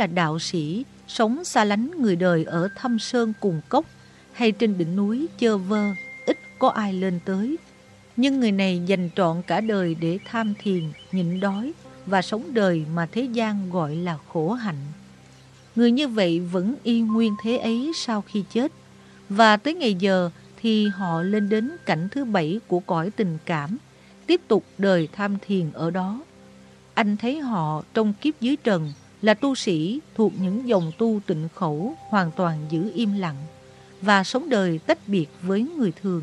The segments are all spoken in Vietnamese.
là đạo sĩ, sống xa lánh người đời ở thâm sơn cùng cốc hay trên đỉnh núi chơ vơ, ít có ai lên tới. Nhưng người này dành trọn cả đời để tham thiền, nhịn đói và sống đời mà thế gian gọi là khổ hạnh. Người như vậy vẫn y nguyên thế ấy sau khi chết. Và tới ngày giờ thì họ lên đến cảnh thứ bảy của cõi tình cảm, tiếp tục đời tham thiền ở đó. Anh thấy họ trong kiếp dưới trần là tu sĩ thuộc những dòng tu tịnh khẩu hoàn toàn giữ im lặng và sống đời tách biệt với người thường.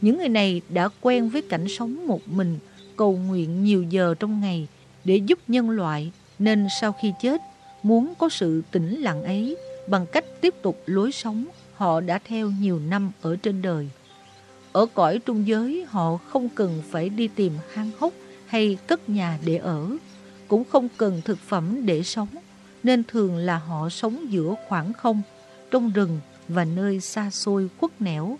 Những người này đã quen với cảnh sống một mình, cầu nguyện nhiều giờ trong ngày để giúp nhân loại nên sau khi chết muốn có sự tĩnh lặng ấy bằng cách tiếp tục lối sống họ đã theo nhiều năm ở trên đời. Ở cõi trung giới họ không cần phải đi tìm hang hốc hay cất nhà để ở, cũng không cần thực phẩm để sống, nên thường là họ sống giữa khoảng không, trong rừng và nơi xa xôi khuất nẻo,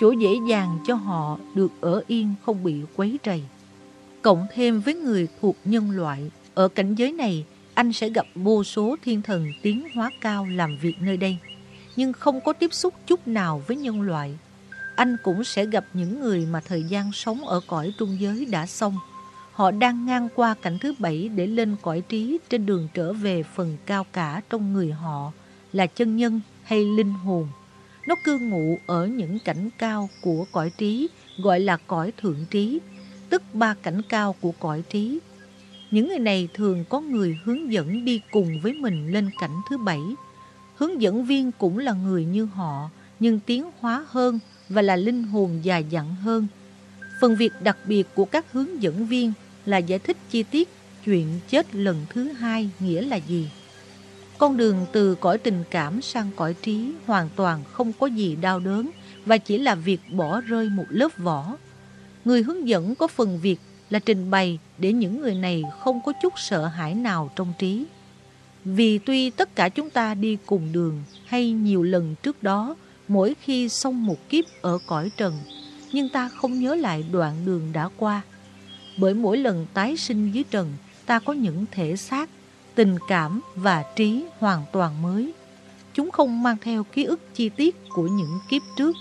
chỗ dễ dàng cho họ được ở yên không bị quấy rầy. Cộng thêm với người thuộc nhân loại, ở cảnh giới này, anh sẽ gặp vô số thiên thần tiến hóa cao làm việc nơi đây, nhưng không có tiếp xúc chút nào với nhân loại. Anh cũng sẽ gặp những người mà thời gian sống ở cõi trung giới đã xong. Họ đang ngang qua cảnh thứ bảy để lên cõi trí trên đường trở về phần cao cả trong người họ là chân nhân hay linh hồn. Nó cư ngụ ở những cảnh cao của cõi trí gọi là cõi thượng trí, tức ba cảnh cao của cõi trí. Những người này thường có người hướng dẫn đi cùng với mình lên cảnh thứ bảy. Hướng dẫn viên cũng là người như họ, nhưng tiến hóa hơn và là linh hồn dài dặn hơn. Phần việc đặc biệt của các hướng dẫn viên là giải thích chi tiết chuyện chết lần thứ hai nghĩa là gì. Con đường từ cõi tình cảm sang cõi trí hoàn toàn không có gì đau đớn và chỉ là việc bỏ rơi một lớp vỏ. Người hướng dẫn có phần việc là trình bày để những người này không có chút sợ hãi nào trong trí. Vì tuy tất cả chúng ta đi cùng đường hay nhiều lần trước đó mỗi khi xong một kiếp ở cõi trần, nhưng ta không nhớ lại đoạn đường đã qua. Bởi mỗi lần tái sinh dưới trần, ta có những thể xác, tình cảm và trí hoàn toàn mới. Chúng không mang theo ký ức chi tiết của những kiếp trước.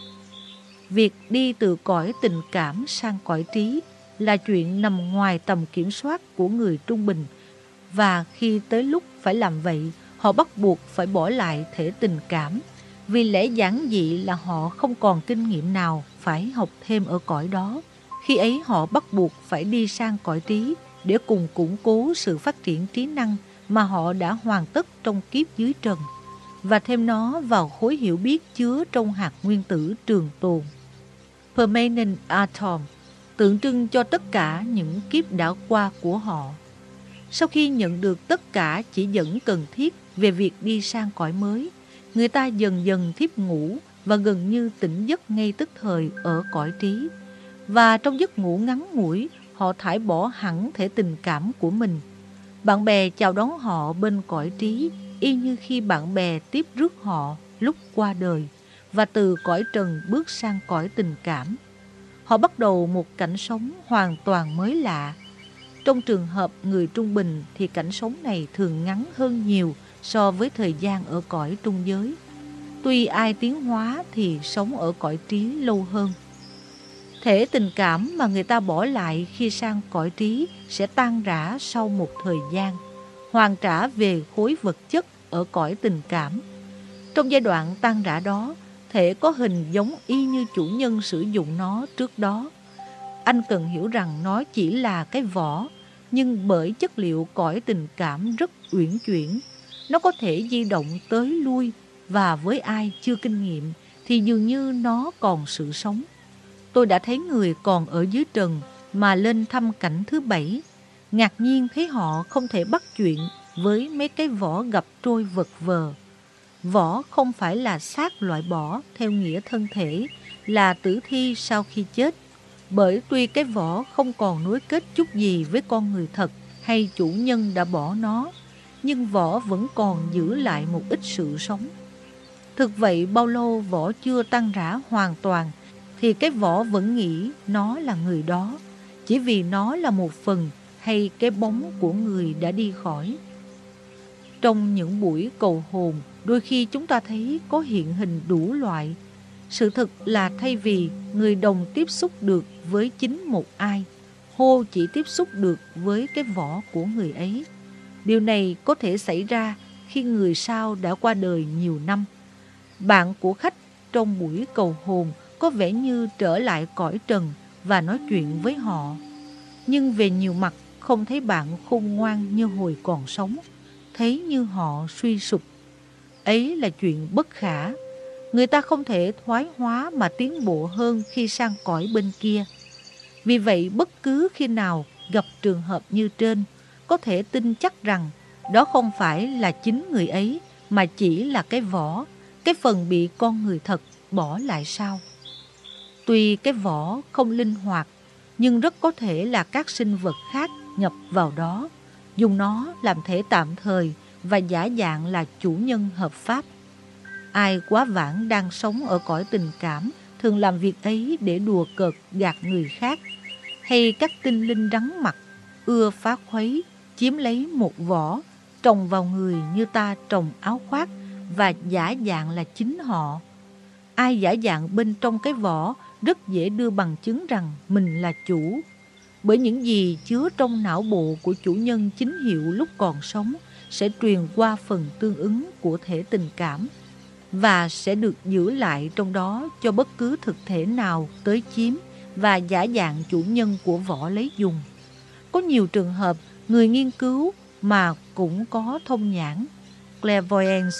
Việc đi từ cõi tình cảm sang cõi trí là chuyện nằm ngoài tầm kiểm soát của người trung bình và khi tới lúc phải làm vậy, họ bắt buộc phải bỏ lại thể tình cảm vì lẽ giản dị là họ không còn kinh nghiệm nào phải học thêm ở cõi đó. Khi ấy họ bắt buộc phải đi sang cõi trí để cùng củng cố sự phát triển trí năng mà họ đã hoàn tất trong kiếp dưới trần và thêm nó vào khối hiểu biết chứa trong hạt nguyên tử trường tồn. Permanent Atom tượng trưng cho tất cả những kiếp đã qua của họ. Sau khi nhận được tất cả chỉ dẫn cần thiết về việc đi sang cõi mới, người ta dần dần thiếp ngủ và gần như tỉnh giấc ngay tức thời ở cõi trí. Và trong giấc ngủ ngắn ngủi, họ thải bỏ hẳn thể tình cảm của mình. Bạn bè chào đón họ bên cõi trí, y như khi bạn bè tiếp rước họ lúc qua đời, và từ cõi trần bước sang cõi tình cảm. Họ bắt đầu một cảnh sống hoàn toàn mới lạ. Trong trường hợp người trung bình thì cảnh sống này thường ngắn hơn nhiều so với thời gian ở cõi trung giới. Tuy ai tiến hóa thì sống ở cõi trí lâu hơn. Thể tình cảm mà người ta bỏ lại khi sang cõi trí sẽ tan rã sau một thời gian, hoàn trả về khối vật chất ở cõi tình cảm. Trong giai đoạn tan rã đó, thể có hình giống y như chủ nhân sử dụng nó trước đó. Anh cần hiểu rằng nó chỉ là cái vỏ, nhưng bởi chất liệu cõi tình cảm rất uyển chuyển, nó có thể di động tới lui và với ai chưa kinh nghiệm thì dường như nó còn sự sống. Tôi đã thấy người còn ở dưới trần mà lên thăm cảnh thứ bảy, ngạc nhiên thấy họ không thể bắt chuyện với mấy cái vỏ gặp trôi vật vờ. Vỏ không phải là xác loại bỏ theo nghĩa thân thể, là tử thi sau khi chết. Bởi tuy cái vỏ không còn nối kết chút gì với con người thật hay chủ nhân đã bỏ nó, nhưng vỏ vẫn còn giữ lại một ít sự sống. Thực vậy bao lâu vỏ chưa tăng rã hoàn toàn thì cái vỏ vẫn nghĩ nó là người đó, chỉ vì nó là một phần hay cái bóng của người đã đi khỏi. Trong những buổi cầu hồn, đôi khi chúng ta thấy có hiện hình đủ loại. Sự thật là thay vì người đồng tiếp xúc được với chính một ai, hô chỉ tiếp xúc được với cái vỏ của người ấy. Điều này có thể xảy ra khi người sau đã qua đời nhiều năm. Bạn của khách trong buổi cầu hồn có vẻ như trở lại cõi trần và nói chuyện với họ. Nhưng về nhiều mặt không thấy bạn khôn ngoan như hồi còn sống, thấy như họ suy sụp. Ấy là chuyện bất khả. Người ta không thể thoái hóa mà tiến bộ hơn khi sang cõi bên kia. Vì vậy bất cứ khi nào gặp trường hợp như trên, có thể tin chắc rằng đó không phải là chính người ấy mà chỉ là cái vỏ, cái phần bị con người thật bỏ lại sau. Tuy cái vỏ không linh hoạt, nhưng rất có thể là các sinh vật khác nhập vào đó, dùng nó làm thể tạm thời và giả dạng là chủ nhân hợp pháp. Ai quá vãng đang sống ở cõi tình cảm thường làm việc ấy để đùa cợt gạt người khác, hay các tinh linh rắn mặt ưa phá khuấy, chiếm lấy một vỏ, trồng vào người như ta trồng áo khoác và giả dạng là chính họ. Ai giả dạng bên trong cái vỏ rất dễ đưa bằng chứng rằng mình là chủ. Bởi những gì chứa trong não bộ của chủ nhân chính hiệu lúc còn sống sẽ truyền qua phần tương ứng của thể tình cảm và sẽ được giữ lại trong đó cho bất cứ thực thể nào tới chiếm và giả dạng chủ nhân của vỏ lấy dùng. Có nhiều trường hợp người nghiên cứu mà cũng có thông nhãn, clairvoyance,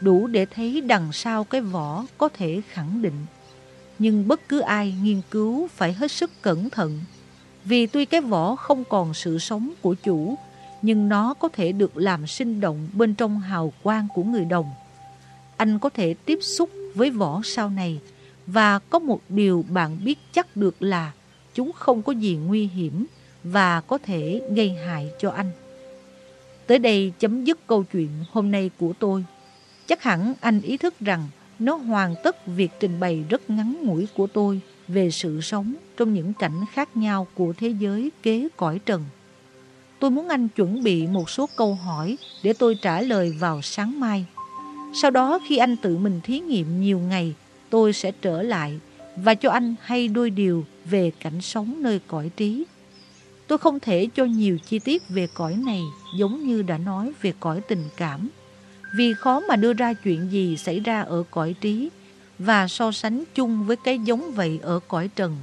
đủ để thấy đằng sau cái vỏ có thể khẳng định. Nhưng bất cứ ai nghiên cứu phải hết sức cẩn thận, vì tuy cái vỏ không còn sự sống của chủ, nhưng nó có thể được làm sinh động bên trong hào quang của người đồng. Anh có thể tiếp xúc với vỏ sau này, và có một điều bạn biết chắc được là chúng không có gì nguy hiểm và có thể gây hại cho anh. Tới đây chấm dứt câu chuyện hôm nay của tôi. Chắc hẳn anh ý thức rằng nó hoàn tất việc trình bày rất ngắn ngủi của tôi về sự sống trong những cảnh khác nhau của thế giới kế cõi trần. Tôi muốn anh chuẩn bị một số câu hỏi để tôi trả lời vào sáng mai. Sau đó khi anh tự mình thí nghiệm nhiều ngày, tôi sẽ trở lại và cho anh hay đôi điều về cảnh sống nơi cõi trí. Tôi không thể cho nhiều chi tiết về cõi này giống như đã nói về cõi tình cảm vì khó mà đưa ra chuyện gì xảy ra ở cõi trí và so sánh chung với cái giống vậy ở cõi trần.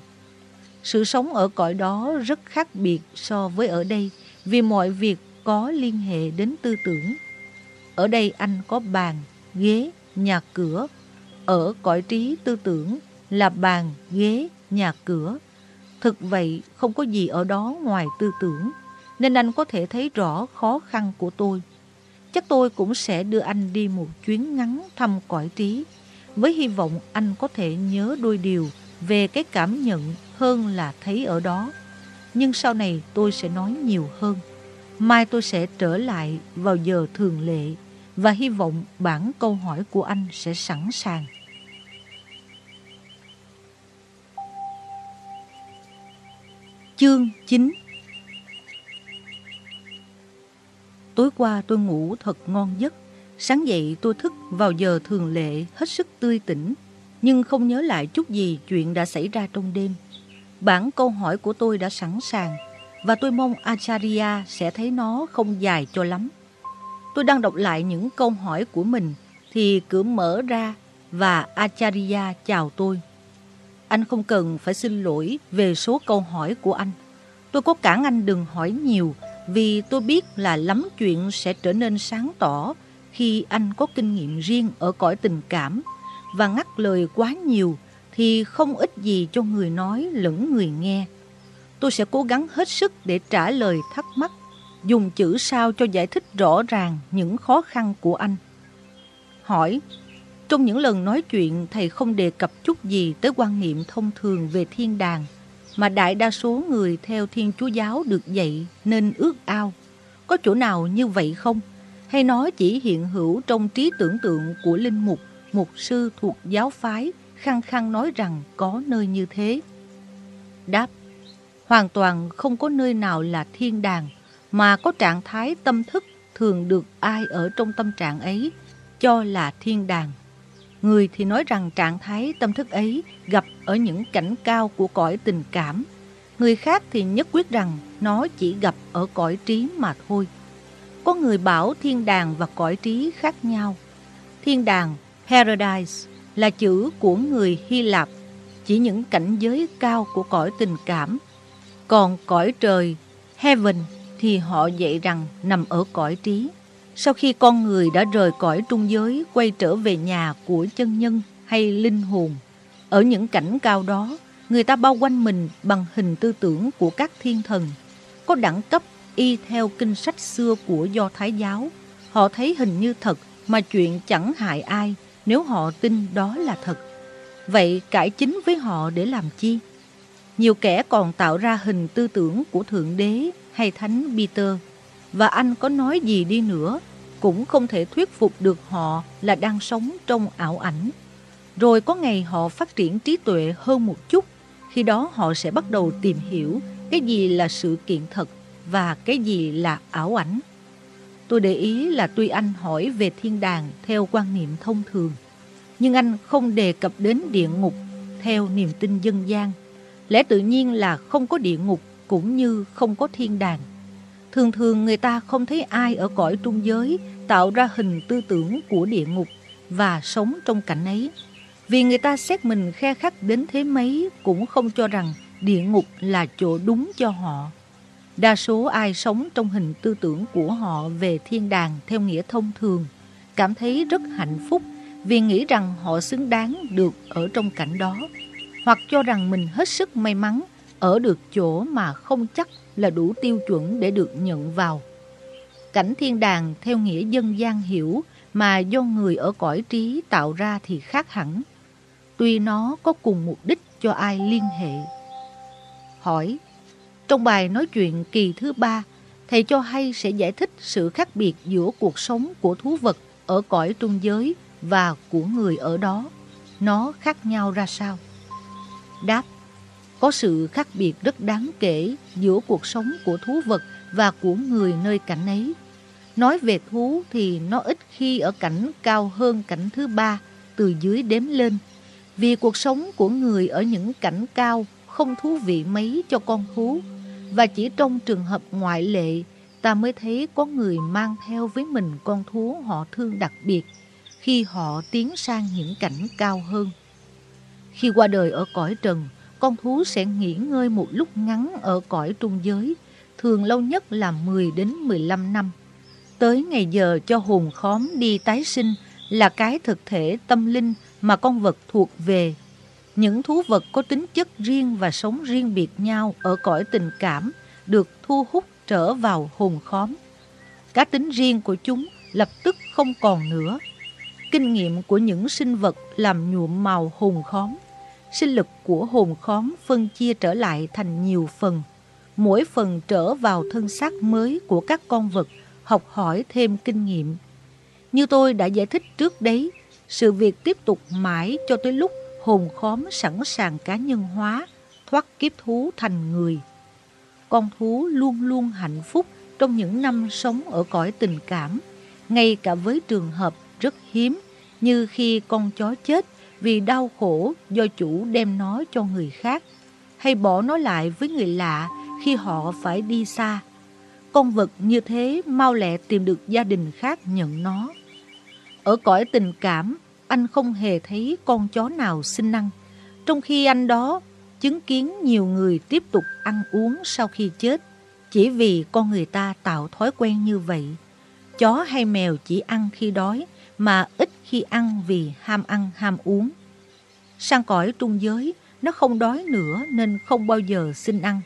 Sự sống ở cõi đó rất khác biệt so với ở đây vì mọi việc có liên hệ đến tư tưởng. Ở đây anh có bàn, ghế, nhà cửa. Ở cõi trí tư tưởng là bàn, ghế, nhà cửa. Thực vậy không có gì ở đó ngoài tư tưởng nên anh có thể thấy rõ khó khăn của tôi chắc tôi cũng sẽ đưa anh đi một chuyến ngắn thăm cõi trí, với hy vọng anh có thể nhớ đôi điều về cái cảm nhận hơn là thấy ở đó. Nhưng sau này tôi sẽ nói nhiều hơn. Mai tôi sẽ trở lại vào giờ thường lệ và hy vọng bản câu hỏi của anh sẽ sẵn sàng. Chương 9 Tối qua tôi ngủ thật ngon giấc. Sáng dậy tôi thức vào giờ thường lệ hết sức tươi tỉnh, nhưng không nhớ lại chút gì chuyện đã xảy ra trong đêm. Bản câu hỏi của tôi đã sẵn sàng, và tôi mong Acharya sẽ thấy nó không dài cho lắm. Tôi đang đọc lại những câu hỏi của mình, thì cửa mở ra và Acharya chào tôi. Anh không cần phải xin lỗi về số câu hỏi của anh. Tôi có cản anh đừng hỏi nhiều vì tôi biết là lắm chuyện sẽ trở nên sáng tỏ khi anh có kinh nghiệm riêng ở cõi tình cảm và ngắt lời quá nhiều thì không ích gì cho người nói lẫn người nghe. Tôi sẽ cố gắng hết sức để trả lời thắc mắc, dùng chữ sao cho giải thích rõ ràng những khó khăn của anh. Hỏi, trong những lần nói chuyện thầy không đề cập chút gì tới quan niệm thông thường về thiên đàng mà đại đa số người theo Thiên Chúa Giáo được dạy nên ước ao. Có chỗ nào như vậy không? Hay nó chỉ hiện hữu trong trí tưởng tượng của linh mục, mục sư thuộc giáo phái, khăng khăng nói rằng có nơi như thế? Đáp, hoàn toàn không có nơi nào là thiên đàng, mà có trạng thái tâm thức thường được ai ở trong tâm trạng ấy cho là thiên đàng. Người thì nói rằng trạng thái tâm thức ấy gặp ở những cảnh cao của cõi tình cảm. Người khác thì nhất quyết rằng nó chỉ gặp ở cõi trí mà thôi. Có người bảo thiên đàng và cõi trí khác nhau. Thiên đàng, paradise, là chữ của người Hy Lạp, chỉ những cảnh giới cao của cõi tình cảm. Còn cõi trời, heaven, thì họ dạy rằng nằm ở cõi trí. Sau khi con người đã rời cõi trung giới quay trở về nhà của chân nhân hay linh hồn, ở những cảnh cao đó, người ta bao quanh mình bằng hình tư tưởng của các thiên thần, có đẳng cấp y theo kinh sách xưa của Do Thái giáo. Họ thấy hình như thật mà chuyện chẳng hại ai nếu họ tin đó là thật. Vậy cải chính với họ để làm chi? Nhiều kẻ còn tạo ra hình tư tưởng của Thượng Đế hay Thánh Peter và anh có nói gì đi nữa cũng không thể thuyết phục được họ là đang sống trong ảo ảnh. Rồi có ngày họ phát triển trí tuệ hơn một chút, khi đó họ sẽ bắt đầu tìm hiểu cái gì là sự kiện thật và cái gì là ảo ảnh. Tôi để ý là tuy anh hỏi về thiên đàng theo quan niệm thông thường, nhưng anh không đề cập đến địa ngục theo niềm tin dân gian. Lẽ tự nhiên là không có địa ngục cũng như không có thiên đàng. Thường thường người ta không thấy ai ở cõi trung giới tạo ra hình tư tưởng của địa ngục và sống trong cảnh ấy. Vì người ta xét mình khe khắc đến thế mấy cũng không cho rằng địa ngục là chỗ đúng cho họ. Đa số ai sống trong hình tư tưởng của họ về thiên đàng theo nghĩa thông thường, cảm thấy rất hạnh phúc vì nghĩ rằng họ xứng đáng được ở trong cảnh đó, hoặc cho rằng mình hết sức may mắn ở được chỗ mà không chắc là đủ tiêu chuẩn để được nhận vào. Cảnh thiên đàng theo nghĩa dân gian hiểu mà do người ở cõi trí tạo ra thì khác hẳn. Tuy nó có cùng mục đích cho ai liên hệ. Hỏi, trong bài nói chuyện kỳ thứ ba, thầy cho hay sẽ giải thích sự khác biệt giữa cuộc sống của thú vật ở cõi trung giới và của người ở đó. Nó khác nhau ra sao? Đáp, có sự khác biệt rất đáng kể giữa cuộc sống của thú vật và của người nơi cảnh ấy. Nói về thú thì nó ít khi ở cảnh cao hơn cảnh thứ ba từ dưới đếm lên. Vì cuộc sống của người ở những cảnh cao không thú vị mấy cho con thú. Và chỉ trong trường hợp ngoại lệ ta mới thấy có người mang theo với mình con thú họ thương đặc biệt khi họ tiến sang những cảnh cao hơn. Khi qua đời ở cõi trần, con thú sẽ nghỉ ngơi một lúc ngắn ở cõi trung giới, thường lâu nhất là 10 đến 15 năm. Tới ngày giờ cho hồn khóm đi tái sinh là cái thực thể tâm linh mà con vật thuộc về. Những thú vật có tính chất riêng và sống riêng biệt nhau ở cõi tình cảm được thu hút trở vào hồn khóm. Cá tính riêng của chúng lập tức không còn nữa. Kinh nghiệm của những sinh vật làm nhuộm màu hồn khóm sinh lực của hồn khóm phân chia trở lại thành nhiều phần. Mỗi phần trở vào thân xác mới của các con vật, học hỏi thêm kinh nghiệm. Như tôi đã giải thích trước đấy, sự việc tiếp tục mãi cho tới lúc hồn khóm sẵn sàng cá nhân hóa, thoát kiếp thú thành người. Con thú luôn luôn hạnh phúc trong những năm sống ở cõi tình cảm, ngay cả với trường hợp rất hiếm như khi con chó chết vì đau khổ do chủ đem nó cho người khác, hay bỏ nó lại với người lạ khi họ phải đi xa. Con vật như thế mau lẹ tìm được gia đình khác nhận nó. Ở cõi tình cảm, anh không hề thấy con chó nào sinh năng, trong khi anh đó chứng kiến nhiều người tiếp tục ăn uống sau khi chết, chỉ vì con người ta tạo thói quen như vậy. Chó hay mèo chỉ ăn khi đói, mà ít khi ăn vì ham ăn ham uống. Sang cõi trung giới, nó không đói nữa nên không bao giờ xin ăn.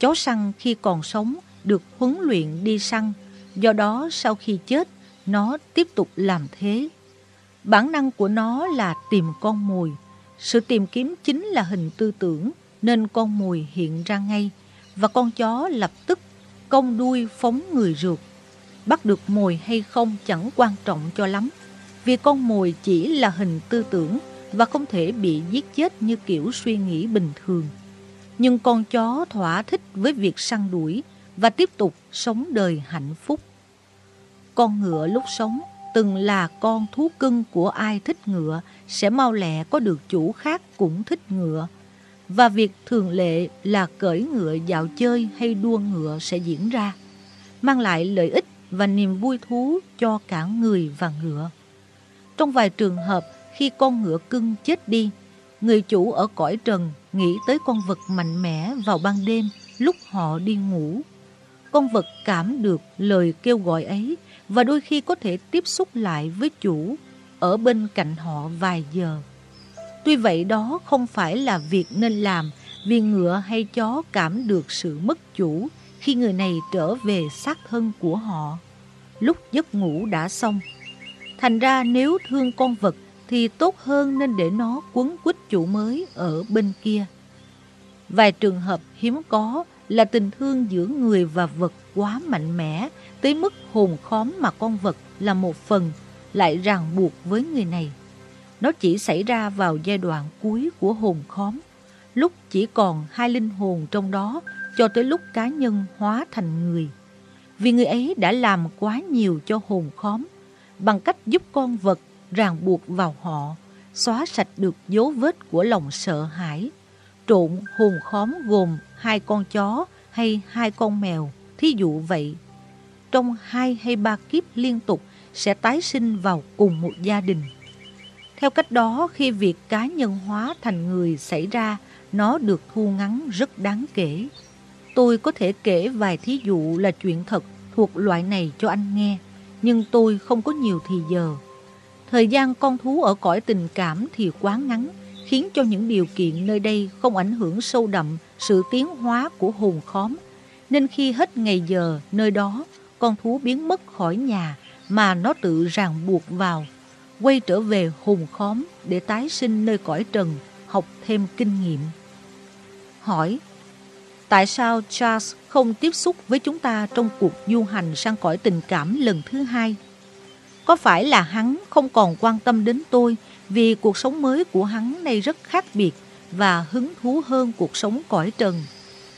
Chó săn khi còn sống được huấn luyện đi săn, do đó sau khi chết, nó tiếp tục làm thế. Bản năng của nó là tìm con mồi. Sự tìm kiếm chính là hình tư tưởng, nên con mồi hiện ra ngay, và con chó lập tức cong đuôi phóng người rượt. Bắt được mồi hay không chẳng quan trọng cho lắm, vì con mồi chỉ là hình tư tưởng và không thể bị giết chết như kiểu suy nghĩ bình thường. Nhưng con chó thỏa thích với việc săn đuổi và tiếp tục sống đời hạnh phúc. Con ngựa lúc sống từng là con thú cưng của ai thích ngựa sẽ mau lẹ có được chủ khác cũng thích ngựa. Và việc thường lệ là cởi ngựa dạo chơi hay đua ngựa sẽ diễn ra, mang lại lợi ích và niềm vui thú cho cả người và ngựa. Trong vài trường hợp, khi con ngựa cưng chết đi, người chủ ở cõi trần nghĩ tới con vật mạnh mẽ vào ban đêm lúc họ đi ngủ. Con vật cảm được lời kêu gọi ấy và đôi khi có thể tiếp xúc lại với chủ ở bên cạnh họ vài giờ. Tuy vậy đó không phải là việc nên làm vì ngựa hay chó cảm được sự mất chủ khi người này trở về xác thân của họ lúc giấc ngủ đã xong. Thành ra nếu thương con vật thì tốt hơn nên để nó quấn quýt chủ mới ở bên kia. Vài trường hợp hiếm có là tình thương giữa người và vật quá mạnh mẽ tới mức hồn khóm mà con vật là một phần lại ràng buộc với người này. Nó chỉ xảy ra vào giai đoạn cuối của hồn khóm, lúc chỉ còn hai linh hồn trong đó cho tới lúc cá nhân hóa thành người. Vì người ấy đã làm quá nhiều cho hồn khóm bằng cách giúp con vật ràng buộc vào họ, xóa sạch được dấu vết của lòng sợ hãi. Trộn hồn khóm gồm hai con chó hay hai con mèo, thí dụ vậy. Trong hai hay ba kiếp liên tục sẽ tái sinh vào cùng một gia đình. Theo cách đó, khi việc cá nhân hóa thành người xảy ra, nó được thu ngắn rất đáng kể. Tôi có thể kể vài thí dụ là chuyện thật thuộc loại này cho anh nghe, nhưng tôi không có nhiều thì giờ. Thời gian con thú ở cõi tình cảm thì quá ngắn, khiến cho những điều kiện nơi đây không ảnh hưởng sâu đậm sự tiến hóa của hồn khóm. Nên khi hết ngày giờ nơi đó, con thú biến mất khỏi nhà mà nó tự ràng buộc vào, quay trở về hồn khóm để tái sinh nơi cõi trần, học thêm kinh nghiệm. Hỏi, tại sao Charles không tiếp xúc với chúng ta trong cuộc du hành sang cõi tình cảm lần thứ hai? Có phải là hắn không còn quan tâm đến tôi vì cuộc sống mới của hắn này rất khác biệt và hứng thú hơn cuộc sống cõi trần?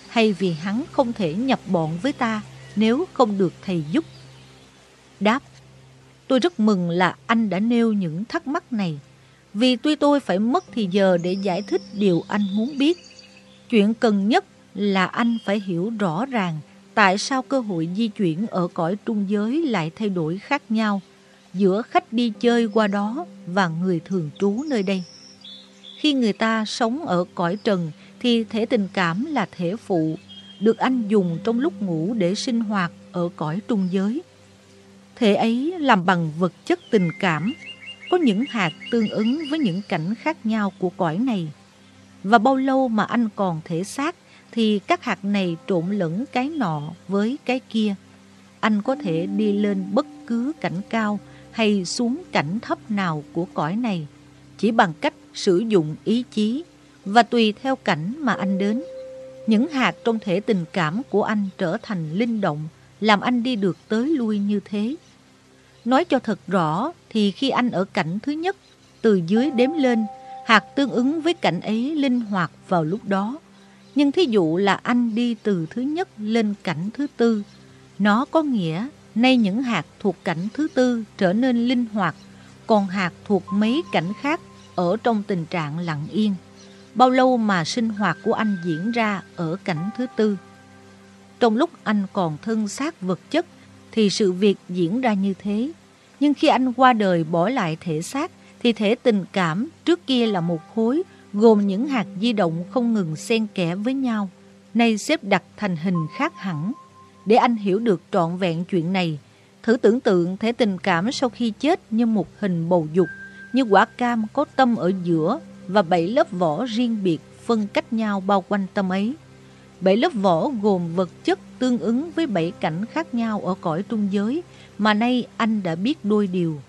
Hay vì hắn không thể nhập bọn với ta nếu không được thầy giúp? Đáp, tôi rất mừng là anh đã nêu những thắc mắc này vì tuy tôi phải mất thì giờ để giải thích điều anh muốn biết. Chuyện cần nhất là anh phải hiểu rõ ràng tại sao cơ hội di chuyển ở cõi trung giới lại thay đổi khác nhau giữa khách đi chơi qua đó và người thường trú nơi đây. Khi người ta sống ở cõi trần thì thể tình cảm là thể phụ, được anh dùng trong lúc ngủ để sinh hoạt ở cõi trung giới. Thể ấy làm bằng vật chất tình cảm, có những hạt tương ứng với những cảnh khác nhau của cõi này. Và bao lâu mà anh còn thể xác thì các hạt này trộn lẫn cái nọ với cái kia. Anh có thể đi lên bất cứ cảnh cao hay xuống cảnh thấp nào của cõi này chỉ bằng cách sử dụng ý chí và tùy theo cảnh mà anh đến. Những hạt trong thể tình cảm của anh trở thành linh động, làm anh đi được tới lui như thế. Nói cho thật rõ thì khi anh ở cảnh thứ nhất, từ dưới đếm lên, hạt tương ứng với cảnh ấy linh hoạt vào lúc đó. Nhưng thí dụ là anh đi từ thứ nhất lên cảnh thứ tư, nó có nghĩa Nay những hạt thuộc cảnh thứ tư trở nên linh hoạt, còn hạt thuộc mấy cảnh khác ở trong tình trạng lặng yên. Bao lâu mà sinh hoạt của anh diễn ra ở cảnh thứ tư? Trong lúc anh còn thân xác vật chất thì sự việc diễn ra như thế. Nhưng khi anh qua đời bỏ lại thể xác thì thể tình cảm trước kia là một khối gồm những hạt di động không ngừng xen kẽ với nhau, nay xếp đặt thành hình khác hẳn. Để anh hiểu được trọn vẹn chuyện này, thử tưởng tượng thể tình cảm sau khi chết như một hình bầu dục, như quả cam có tâm ở giữa và bảy lớp vỏ riêng biệt phân cách nhau bao quanh tâm ấy. Bảy lớp vỏ gồm vật chất tương ứng với bảy cảnh khác nhau ở cõi trung giới mà nay anh đã biết đôi điều.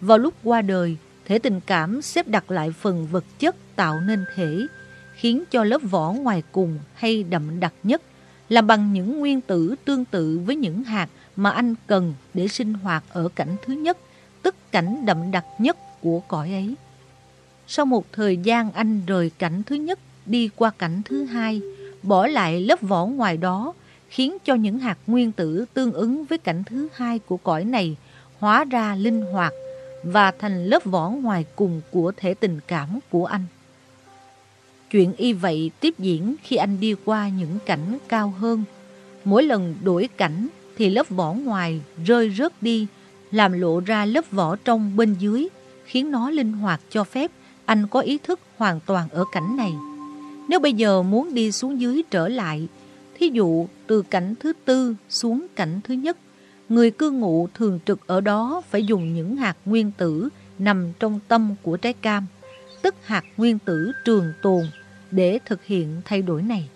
Vào lúc qua đời, thể tình cảm xếp đặt lại phần vật chất tạo nên thể, khiến cho lớp vỏ ngoài cùng hay đậm đặc nhất là bằng những nguyên tử tương tự với những hạt mà anh cần để sinh hoạt ở cảnh thứ nhất, tức cảnh đậm đặc nhất của cõi ấy. Sau một thời gian anh rời cảnh thứ nhất đi qua cảnh thứ hai, bỏ lại lớp vỏ ngoài đó, khiến cho những hạt nguyên tử tương ứng với cảnh thứ hai của cõi này hóa ra linh hoạt và thành lớp vỏ ngoài cùng của thể tình cảm của anh. Chuyện y vậy tiếp diễn khi anh đi qua những cảnh cao hơn. Mỗi lần đổi cảnh thì lớp vỏ ngoài rơi rớt đi, làm lộ ra lớp vỏ trong bên dưới, khiến nó linh hoạt cho phép anh có ý thức hoàn toàn ở cảnh này. Nếu bây giờ muốn đi xuống dưới trở lại, thí dụ từ cảnh thứ tư xuống cảnh thứ nhất, người cư ngụ thường trực ở đó phải dùng những hạt nguyên tử nằm trong tâm của trái cam, tức hạt nguyên tử trường tồn để thực hiện thay đổi này.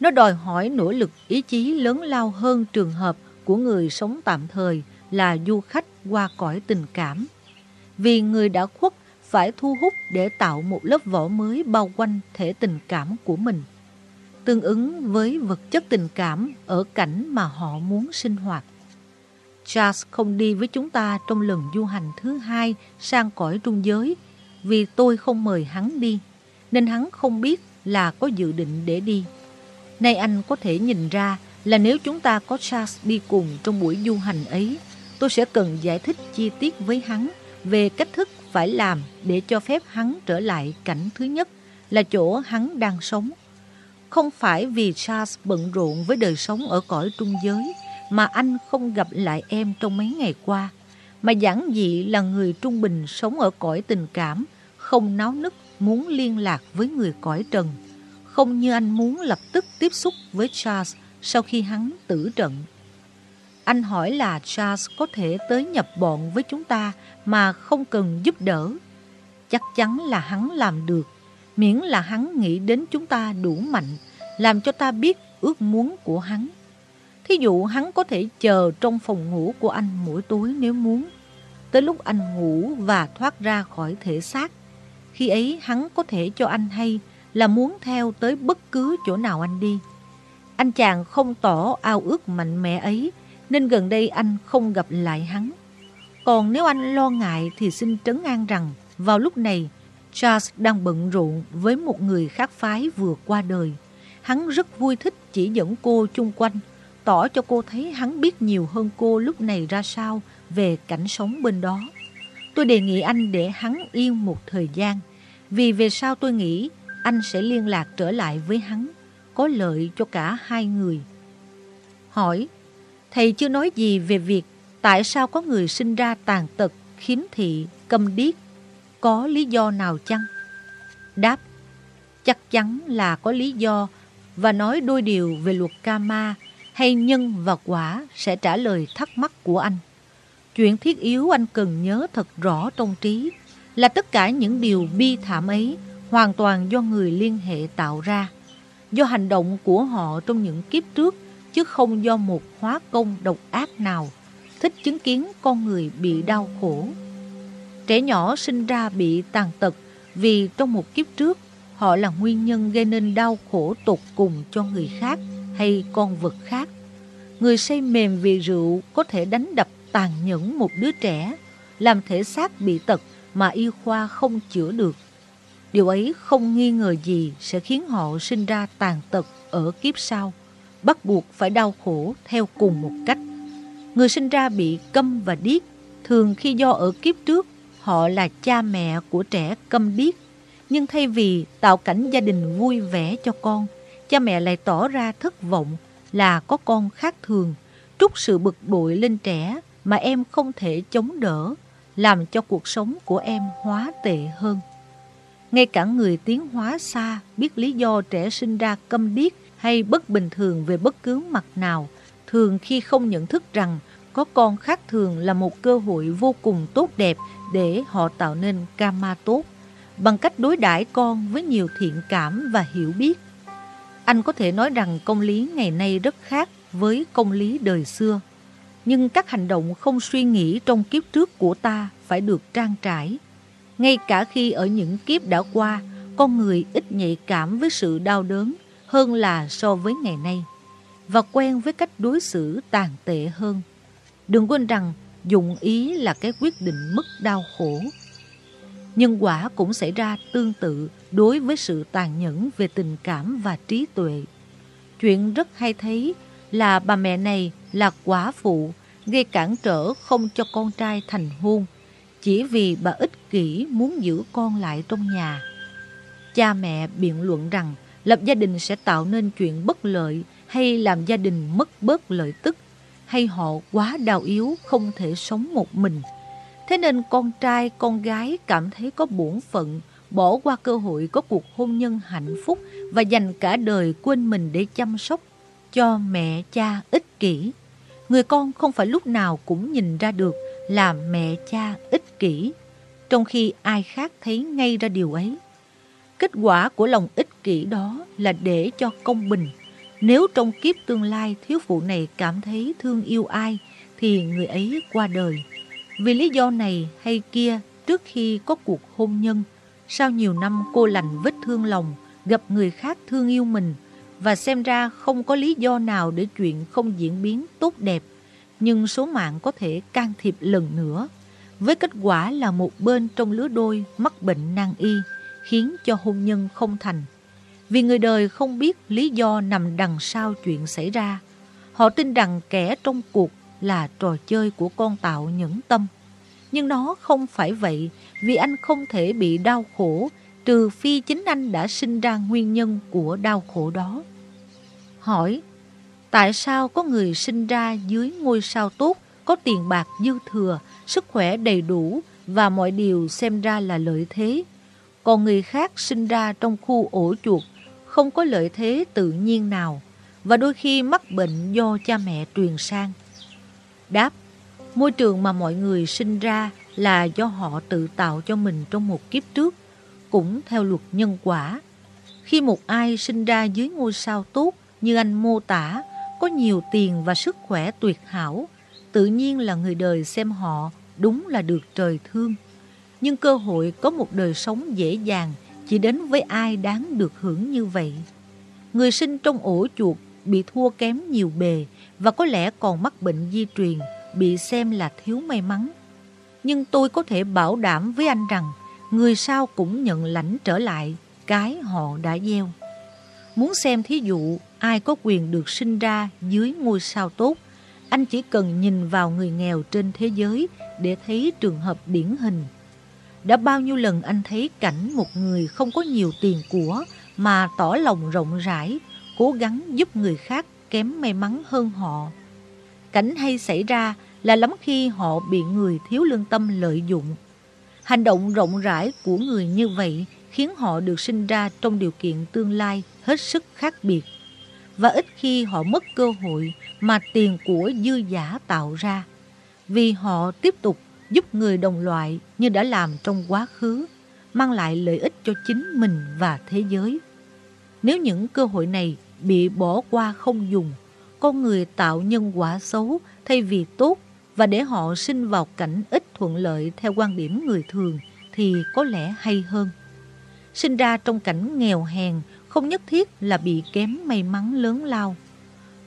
Nó đòi hỏi nỗ lực ý chí lớn lao hơn trường hợp của người sống tạm thời là du khách qua cõi tình cảm. Vì người đã khuất phải thu hút để tạo một lớp vỏ mới bao quanh thể tình cảm của mình, tương ứng với vật chất tình cảm ở cảnh mà họ muốn sinh hoạt. Charles không đi với chúng ta trong lần du hành thứ hai sang cõi trung giới vì tôi không mời hắn đi, nên hắn không biết là có dự định để đi. Nay anh có thể nhìn ra là nếu chúng ta có Charles đi cùng trong buổi du hành ấy, tôi sẽ cần giải thích chi tiết với hắn về cách thức phải làm để cho phép hắn trở lại cảnh thứ nhất là chỗ hắn đang sống. Không phải vì Charles bận rộn với đời sống ở cõi trung giới mà anh không gặp lại em trong mấy ngày qua, mà giản dị là người trung bình sống ở cõi tình cảm, không náo nức muốn liên lạc với người cõi trần, không như anh muốn lập tức tiếp xúc với Charles sau khi hắn tử trận. Anh hỏi là Charles có thể tới nhập bọn với chúng ta mà không cần giúp đỡ. Chắc chắn là hắn làm được, miễn là hắn nghĩ đến chúng ta đủ mạnh, làm cho ta biết ước muốn của hắn. Thí dụ hắn có thể chờ trong phòng ngủ của anh mỗi tối nếu muốn, tới lúc anh ngủ và thoát ra khỏi thể xác. Khi ấy hắn có thể cho anh hay là muốn theo tới bất cứ chỗ nào anh đi. Anh chàng không tỏ ao ước mạnh mẽ ấy, nên gần đây anh không gặp lại hắn. Còn nếu anh lo ngại thì xin trấn an rằng vào lúc này Charles đang bận rộn với một người khác phái vừa qua đời. Hắn rất vui thích chỉ dẫn cô chung quanh, tỏ cho cô thấy hắn biết nhiều hơn cô lúc này ra sao về cảnh sống bên đó. Tôi đề nghị anh để hắn yên một thời gian, vì về sau tôi nghĩ anh sẽ liên lạc trở lại với hắn, có lợi cho cả hai người. Hỏi, thầy chưa nói gì về việc tại sao có người sinh ra tàn tật, khiếm thị, câm điếc? Có lý do nào chăng? Đáp, chắc chắn là có lý do và nói đôi điều về luật karma hay nhân và quả sẽ trả lời thắc mắc của anh. Chuyện thiết yếu anh cần nhớ thật rõ trong trí là tất cả những điều bi thảm ấy hoàn toàn do người liên hệ tạo ra, do hành động của họ trong những kiếp trước chứ không do một hóa công độc ác nào thích chứng kiến con người bị đau khổ. Trẻ nhỏ sinh ra bị tàn tật vì trong một kiếp trước họ là nguyên nhân gây nên đau khổ tột cùng cho người khác hay con vật khác. Người say mềm vì rượu có thể đánh đập tàn nhẫn một đứa trẻ, làm thể xác bị tật mà y khoa không chữa được. Điều ấy không nghi ngờ gì sẽ khiến họ sinh ra tàn tật ở kiếp sau, bắt buộc phải đau khổ theo cùng một cách. Người sinh ra bị câm và điếc, thường khi do ở kiếp trước họ là cha mẹ của trẻ câm điếc. Nhưng thay vì tạo cảnh gia đình vui vẻ cho con, cha mẹ lại tỏ ra thất vọng là có con khác thường, trút sự bực bội lên trẻ mà em không thể chống đỡ, làm cho cuộc sống của em hóa tệ hơn. Ngay cả người tiến hóa xa biết lý do trẻ sinh ra câm điếc hay bất bình thường về bất cứ mặt nào, thường khi không nhận thức rằng có con khác thường là một cơ hội vô cùng tốt đẹp để họ tạo nên karma tốt bằng cách đối đãi con với nhiều thiện cảm và hiểu biết. Anh có thể nói rằng công lý ngày nay rất khác với công lý đời xưa. Nhưng các hành động không suy nghĩ trong kiếp trước của ta phải được trang trải. Ngay cả khi ở những kiếp đã qua, con người ít nhạy cảm với sự đau đớn hơn là so với ngày nay và quen với cách đối xử tàn tệ hơn. Đừng quên rằng dụng ý là cái quyết định mất đau khổ. Nhân quả cũng xảy ra tương tự đối với sự tàn nhẫn về tình cảm và trí tuệ. Chuyện rất hay thấy là bà mẹ này là quả phụ, gây cản trở không cho con trai thành hôn, chỉ vì bà ích kỷ muốn giữ con lại trong nhà. Cha mẹ biện luận rằng lập gia đình sẽ tạo nên chuyện bất lợi hay làm gia đình mất bớt lợi tức, hay họ quá đau yếu không thể sống một mình. Thế nên con trai, con gái cảm thấy có bổn phận, bỏ qua cơ hội có cuộc hôn nhân hạnh phúc và dành cả đời quên mình để chăm sóc cho mẹ cha ích kỷ. Người con không phải lúc nào cũng nhìn ra được là mẹ cha ích kỷ, trong khi ai khác thấy ngay ra điều ấy. Kết quả của lòng ích kỷ đó là để cho công bình. Nếu trong kiếp tương lai thiếu phụ này cảm thấy thương yêu ai, thì người ấy qua đời. Vì lý do này hay kia, trước khi có cuộc hôn nhân, sau nhiều năm cô lành vết thương lòng, gặp người khác thương yêu mình, và xem ra không có lý do nào để chuyện không diễn biến tốt đẹp, nhưng số mạng có thể can thiệp lần nữa, với kết quả là một bên trong lứa đôi mắc bệnh nan y, khiến cho hôn nhân không thành. Vì người đời không biết lý do nằm đằng sau chuyện xảy ra. Họ tin rằng kẻ trong cuộc là trò chơi của con tạo nhẫn tâm. Nhưng nó không phải vậy vì anh không thể bị đau khổ trừ phi chính anh đã sinh ra nguyên nhân của đau khổ đó. Hỏi, tại sao có người sinh ra dưới ngôi sao tốt, có tiền bạc dư thừa, sức khỏe đầy đủ và mọi điều xem ra là lợi thế, còn người khác sinh ra trong khu ổ chuột, không có lợi thế tự nhiên nào và đôi khi mắc bệnh do cha mẹ truyền sang. Đáp, môi trường mà mọi người sinh ra là do họ tự tạo cho mình trong một kiếp trước, cũng theo luật nhân quả. Khi một ai sinh ra dưới ngôi sao tốt như anh mô tả, có nhiều tiền và sức khỏe tuyệt hảo, tự nhiên là người đời xem họ đúng là được trời thương nhưng cơ hội có một đời sống dễ dàng chỉ đến với ai đáng được hưởng như vậy. Người sinh trong ổ chuột bị thua kém nhiều bề và có lẽ còn mắc bệnh di truyền, bị xem là thiếu may mắn. Nhưng tôi có thể bảo đảm với anh rằng người sau cũng nhận lãnh trở lại cái họ đã gieo. Muốn xem thí dụ ai có quyền được sinh ra dưới ngôi sao tốt, anh chỉ cần nhìn vào người nghèo trên thế giới để thấy trường hợp điển hình đã bao nhiêu lần anh thấy cảnh một người không có nhiều tiền của mà tỏ lòng rộng rãi, cố gắng giúp người khác kém may mắn hơn họ. Cảnh hay xảy ra là lắm khi họ bị người thiếu lương tâm lợi dụng. Hành động rộng rãi của người như vậy khiến họ được sinh ra trong điều kiện tương lai hết sức khác biệt. Và ít khi họ mất cơ hội mà tiền của dư giả tạo ra. Vì họ tiếp tục giúp người đồng loại như đã làm trong quá khứ, mang lại lợi ích cho chính mình và thế giới. Nếu những cơ hội này bị bỏ qua không dùng, con người tạo nhân quả xấu thay vì tốt và để họ sinh vào cảnh ít thuận lợi theo quan điểm người thường thì có lẽ hay hơn. Sinh ra trong cảnh nghèo hèn không nhất thiết là bị kém may mắn lớn lao.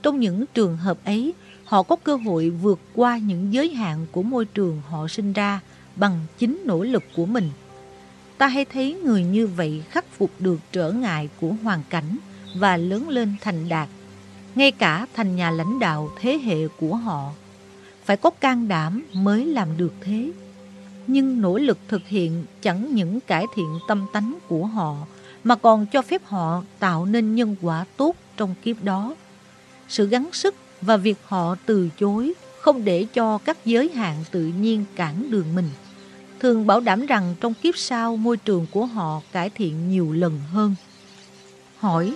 Trong những trường hợp ấy, họ có cơ hội vượt qua những giới hạn của môi trường họ sinh ra bằng chính nỗ lực của mình. Ta hay thấy người như vậy khắc phục được trở ngại của hoàn cảnh và lớn lên thành đạt, ngay cả thành nhà lãnh đạo thế hệ của họ. Phải có can đảm mới làm được thế. Nhưng nỗ lực thực hiện chẳng những cải thiện tâm tánh của họ, mà còn cho phép họ tạo nên nhân quả tốt trong kiếp đó. Sự gắng sức và việc họ từ chối không để cho các giới hạn tự nhiên cản đường mình. Thường bảo đảm rằng trong kiếp sau môi trường của họ cải thiện nhiều lần hơn. Hỏi,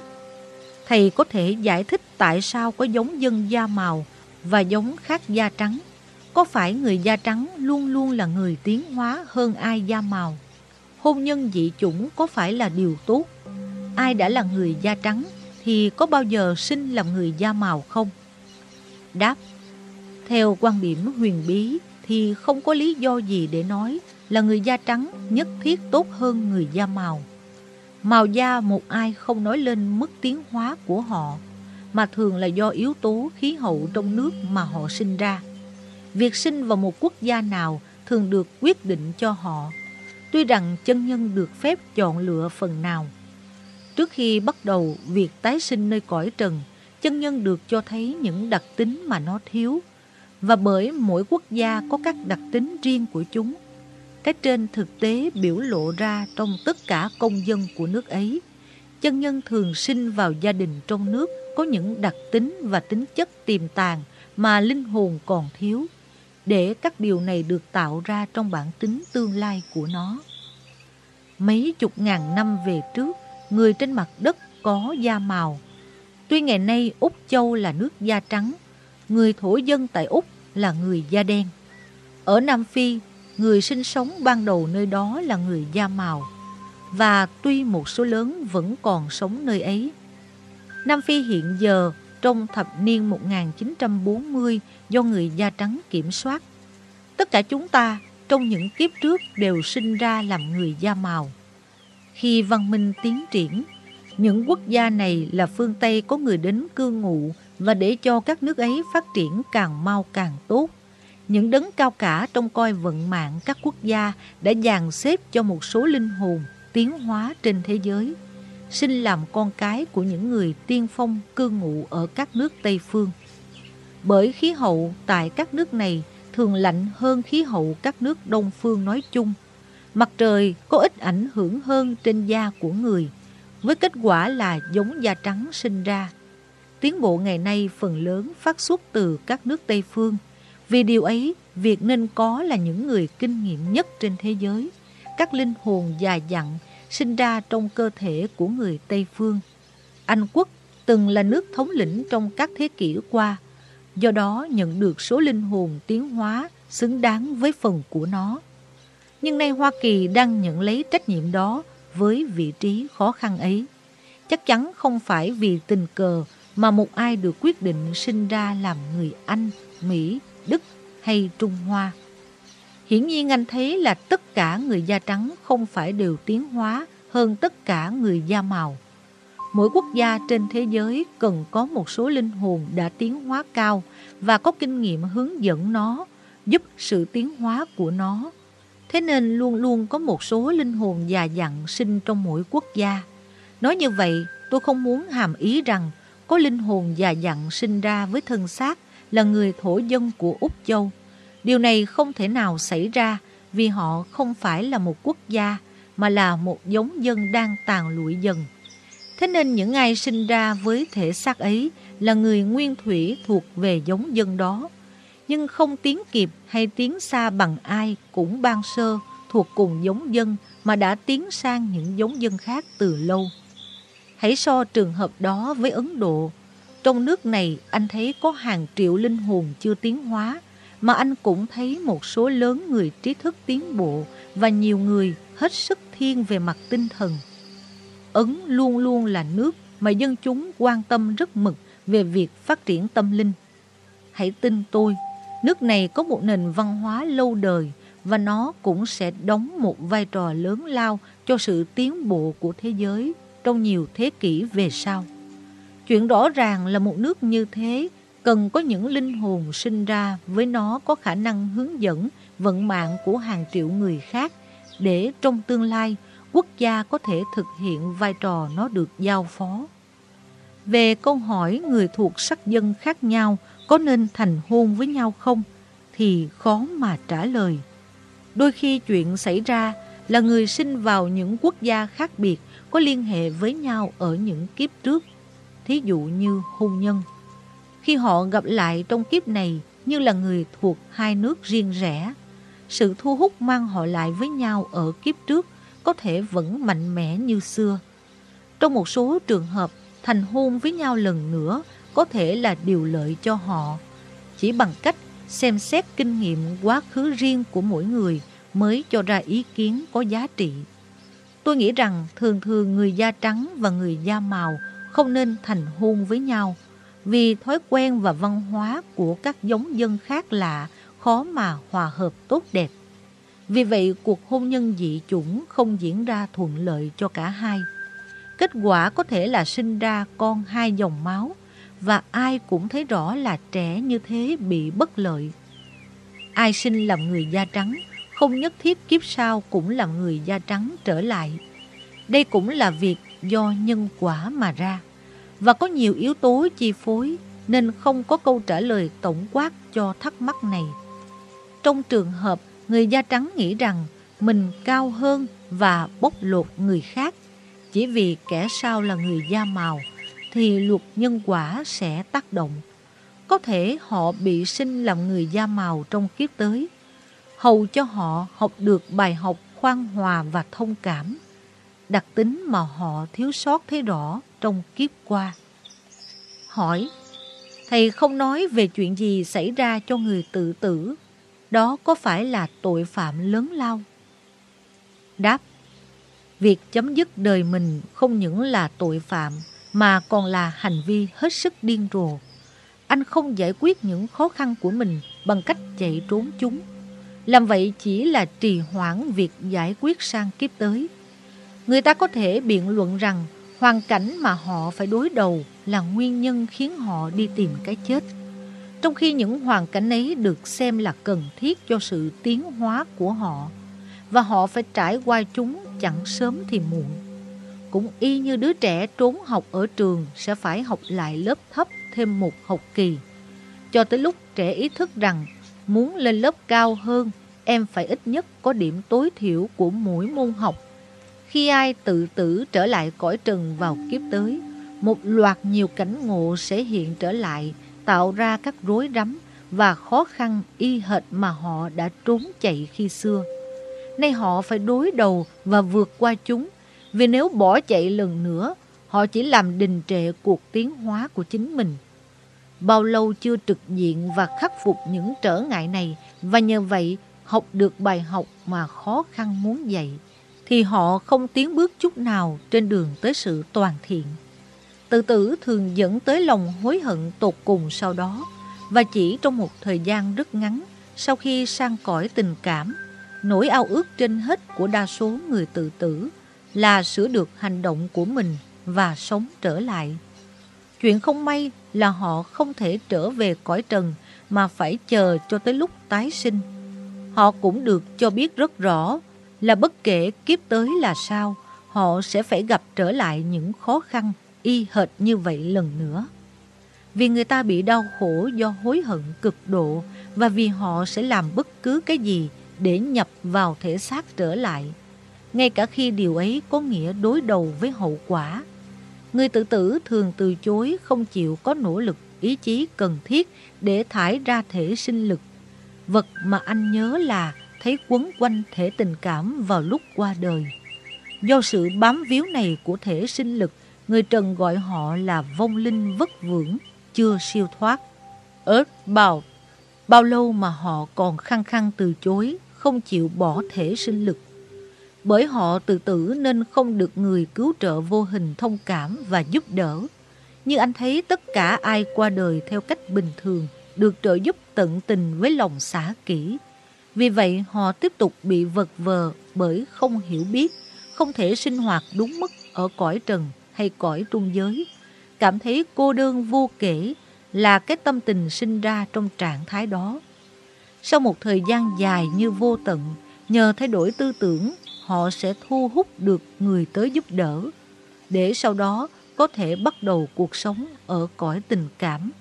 thầy có thể giải thích tại sao có giống dân da màu và giống khác da trắng? Có phải người da trắng luôn luôn là người tiến hóa hơn ai da màu? Hôn nhân dị chủng có phải là điều tốt? Ai đã là người da trắng thì có bao giờ sinh làm người da màu không? Đáp Theo quan điểm huyền bí thì không có lý do gì để nói là người da trắng nhất thiết tốt hơn người da màu. Màu da một ai không nói lên mức tiến hóa của họ, mà thường là do yếu tố khí hậu trong nước mà họ sinh ra. Việc sinh vào một quốc gia nào thường được quyết định cho họ, tuy rằng chân nhân được phép chọn lựa phần nào. Trước khi bắt đầu việc tái sinh nơi cõi trần, chân nhân được cho thấy những đặc tính mà nó thiếu và bởi mỗi quốc gia có các đặc tính riêng của chúng. Cái trên thực tế biểu lộ ra trong tất cả công dân của nước ấy. Chân nhân thường sinh vào gia đình trong nước có những đặc tính và tính chất tiềm tàng mà linh hồn còn thiếu, để các điều này được tạo ra trong bản tính tương lai của nó. Mấy chục ngàn năm về trước, người trên mặt đất có da màu. Tuy ngày nay Úc Châu là nước da trắng, người thổ dân tại Úc là người da đen. Ở Nam Phi, người sinh sống ban đầu nơi đó là người da màu, và tuy một số lớn vẫn còn sống nơi ấy. Nam Phi hiện giờ trong thập niên 1940 do người da trắng kiểm soát. Tất cả chúng ta trong những kiếp trước đều sinh ra làm người da màu. Khi văn minh tiến triển, những quốc gia này là phương Tây có người đến cư ngụ và để cho các nước ấy phát triển càng mau càng tốt. Những đấng cao cả trong coi vận mạng các quốc gia đã dàn xếp cho một số linh hồn tiến hóa trên thế giới, sinh làm con cái của những người tiên phong cư ngụ ở các nước Tây Phương. Bởi khí hậu tại các nước này thường lạnh hơn khí hậu các nước Đông Phương nói chung. Mặt trời có ít ảnh hưởng hơn trên da của người, với kết quả là giống da trắng sinh ra. Tiến bộ ngày nay phần lớn phát xuất từ các nước Tây Phương. Vì điều ấy, việc nên có là những người kinh nghiệm nhất trên thế giới. Các linh hồn già dặn sinh ra trong cơ thể của người Tây Phương. Anh quốc từng là nước thống lĩnh trong các thế kỷ qua, do đó nhận được số linh hồn tiến hóa xứng đáng với phần của nó. Nhưng nay Hoa Kỳ đang nhận lấy trách nhiệm đó với vị trí khó khăn ấy. Chắc chắn không phải vì tình cờ mà một ai được quyết định sinh ra làm người Anh, Mỹ, Đức hay Trung Hoa. Hiển nhiên anh thấy là tất cả người da trắng không phải đều tiến hóa hơn tất cả người da màu. Mỗi quốc gia trên thế giới cần có một số linh hồn đã tiến hóa cao và có kinh nghiệm hướng dẫn nó, giúp sự tiến hóa của nó. Thế nên luôn luôn có một số linh hồn già dặn sinh trong mỗi quốc gia. Nói như vậy, tôi không muốn hàm ý rằng có linh hồn già dặn sinh ra với thân xác là người thổ dân của Úc Châu. Điều này không thể nào xảy ra vì họ không phải là một quốc gia mà là một giống dân đang tàn lụi dần. Thế nên những ai sinh ra với thể xác ấy là người nguyên thủy thuộc về giống dân đó, nhưng không tiến kịp hay tiến xa bằng ai cũng ban sơ thuộc cùng giống dân mà đã tiến sang những giống dân khác từ lâu. Hãy so trường hợp đó với Ấn Độ. Trong nước này anh thấy có hàng triệu linh hồn chưa tiến hóa, mà anh cũng thấy một số lớn người trí thức tiến bộ và nhiều người hết sức thiên về mặt tinh thần. Ấn luôn luôn là nước mà dân chúng quan tâm rất mực về việc phát triển tâm linh. Hãy tin tôi, nước này có một nền văn hóa lâu đời và nó cũng sẽ đóng một vai trò lớn lao cho sự tiến bộ của thế giới trong nhiều thế kỷ về sau. Chuyện rõ ràng là một nước như thế cần có những linh hồn sinh ra với nó có khả năng hướng dẫn vận mạng của hàng triệu người khác để trong tương lai quốc gia có thể thực hiện vai trò nó được giao phó. Về câu hỏi người thuộc sắc dân khác nhau có nên thành hôn với nhau không thì khó mà trả lời. Đôi khi chuyện xảy ra là người sinh vào những quốc gia khác biệt có liên hệ với nhau ở những kiếp trước, thí dụ như hôn nhân. Khi họ gặp lại trong kiếp này như là người thuộc hai nước riêng rẽ, sự thu hút mang họ lại với nhau ở kiếp trước có thể vẫn mạnh mẽ như xưa. Trong một số trường hợp, thành hôn với nhau lần nữa có thể là điều lợi cho họ. Chỉ bằng cách xem xét kinh nghiệm quá khứ riêng của mỗi người mới cho ra ý kiến có giá trị. Tôi nghĩ rằng thường thường người da trắng và người da màu không nên thành hôn với nhau vì thói quen và văn hóa của các giống dân khác lạ khó mà hòa hợp tốt đẹp. Vì vậy, cuộc hôn nhân dị chủng không diễn ra thuận lợi cho cả hai. Kết quả có thể là sinh ra con hai dòng máu và ai cũng thấy rõ là trẻ như thế bị bất lợi. Ai sinh làm người da trắng không nhất thiết kiếp sau cũng làm người da trắng trở lại. Đây cũng là việc do nhân quả mà ra và có nhiều yếu tố chi phối nên không có câu trả lời tổng quát cho thắc mắc này. Trong trường hợp người da trắng nghĩ rằng mình cao hơn và bóc lột người khác chỉ vì kẻ sau là người da màu thì luật nhân quả sẽ tác động. Có thể họ bị sinh làm người da màu trong kiếp tới, hầu cho họ học được bài học khoan hòa và thông cảm, đặc tính mà họ thiếu sót thấy rõ trong kiếp qua. Hỏi, thầy không nói về chuyện gì xảy ra cho người tự tử, đó có phải là tội phạm lớn lao? Đáp, việc chấm dứt đời mình không những là tội phạm mà còn là hành vi hết sức điên rồ. Anh không giải quyết những khó khăn của mình bằng cách chạy trốn chúng. Làm vậy chỉ là trì hoãn việc giải quyết sang kiếp tới. Người ta có thể biện luận rằng hoàn cảnh mà họ phải đối đầu là nguyên nhân khiến họ đi tìm cái chết. Trong khi những hoàn cảnh ấy được xem là cần thiết cho sự tiến hóa của họ và họ phải trải qua chúng chẳng sớm thì muộn. Cũng y như đứa trẻ trốn học ở trường sẽ phải học lại lớp thấp thêm một học kỳ. Cho tới lúc trẻ ý thức rằng muốn lên lớp cao hơn, em phải ít nhất có điểm tối thiểu của mỗi môn học. Khi ai tự tử trở lại cõi trần vào kiếp tới, một loạt nhiều cảnh ngộ sẽ hiện trở lại, tạo ra các rối rắm và khó khăn y hệt mà họ đã trốn chạy khi xưa. Nay họ phải đối đầu và vượt qua chúng, vì nếu bỏ chạy lần nữa, họ chỉ làm đình trệ cuộc tiến hóa của chính mình. Bao lâu chưa trực diện và khắc phục những trở ngại này và nhờ vậy học được bài học mà khó khăn muốn dạy, thì họ không tiến bước chút nào trên đường tới sự toàn thiện. Tự tử thường dẫn tới lòng hối hận tột cùng sau đó, và chỉ trong một thời gian rất ngắn sau khi sang cõi tình cảm, nỗi ao ước trên hết của đa số người tự tử là sửa được hành động của mình và sống trở lại. Chuyện không may là họ không thể trở về cõi trần mà phải chờ cho tới lúc tái sinh. Họ cũng được cho biết rất rõ là bất kể kiếp tới là sao, họ sẽ phải gặp trở lại những khó khăn y hệt như vậy lần nữa. Vì người ta bị đau khổ do hối hận cực độ và vì họ sẽ làm bất cứ cái gì để nhập vào thể xác trở lại, ngay cả khi điều ấy có nghĩa đối đầu với hậu quả. Người tự tử thường từ chối không chịu có nỗ lực ý chí cần thiết để thải ra thể sinh lực. Vật mà anh nhớ là thấy quấn quanh thể tình cảm vào lúc qua đời. Do sự bám víu này của thể sinh lực, người Trần gọi họ là vong linh vất vưởng, chưa siêu thoát. Ớt bào, bao lâu mà họ còn khăng khăng từ chối, không chịu bỏ thể sinh lực. Bởi họ tự tử nên không được người cứu trợ vô hình thông cảm và giúp đỡ. Như anh thấy tất cả ai qua đời theo cách bình thường được trợ giúp tận tình với lòng xả kỹ. Vì vậy họ tiếp tục bị vật vờ bởi không hiểu biết, không thể sinh hoạt đúng mức ở cõi trần hay cõi trung giới. Cảm thấy cô đơn vô kể là cái tâm tình sinh ra trong trạng thái đó. Sau một thời gian dài như vô tận, nhờ thay đổi tư tưởng, họ sẽ thu hút được người tới giúp đỡ, để sau đó có thể bắt đầu cuộc sống ở cõi tình cảm.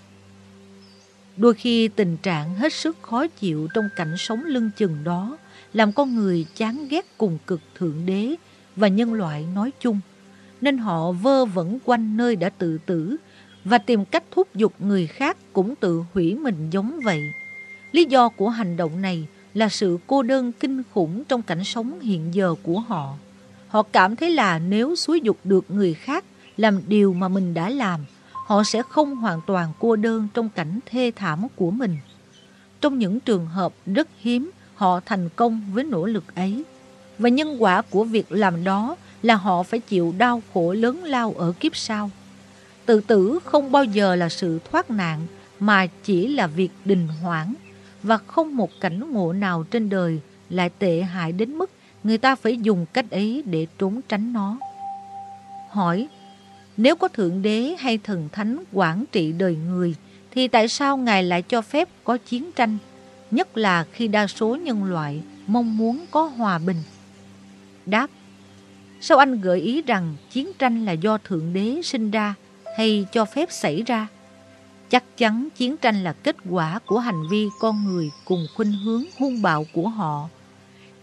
Đôi khi tình trạng hết sức khó chịu trong cảnh sống lưng chừng đó làm con người chán ghét cùng cực Thượng Đế và nhân loại nói chung, nên họ vơ vẩn quanh nơi đã tự tử và tìm cách thúc giục người khác cũng tự hủy mình giống vậy. Lý do của hành động này là sự cô đơn kinh khủng trong cảnh sống hiện giờ của họ. Họ cảm thấy là nếu xúi dục được người khác làm điều mà mình đã làm, họ sẽ không hoàn toàn cô đơn trong cảnh thê thảm của mình. Trong những trường hợp rất hiếm, họ thành công với nỗ lực ấy. Và nhân quả của việc làm đó là họ phải chịu đau khổ lớn lao ở kiếp sau. Tự tử không bao giờ là sự thoát nạn, mà chỉ là việc đình hoãn và không một cảnh ngộ nào trên đời lại tệ hại đến mức người ta phải dùng cách ấy để trốn tránh nó. Hỏi, nếu có Thượng Đế hay Thần Thánh quản trị đời người, thì tại sao Ngài lại cho phép có chiến tranh, nhất là khi đa số nhân loại mong muốn có hòa bình? Đáp, sao anh gợi ý rằng chiến tranh là do Thượng Đế sinh ra, hay cho phép xảy ra. Chắc chắn chiến tranh là kết quả của hành vi con người cùng khuynh hướng hung bạo của họ.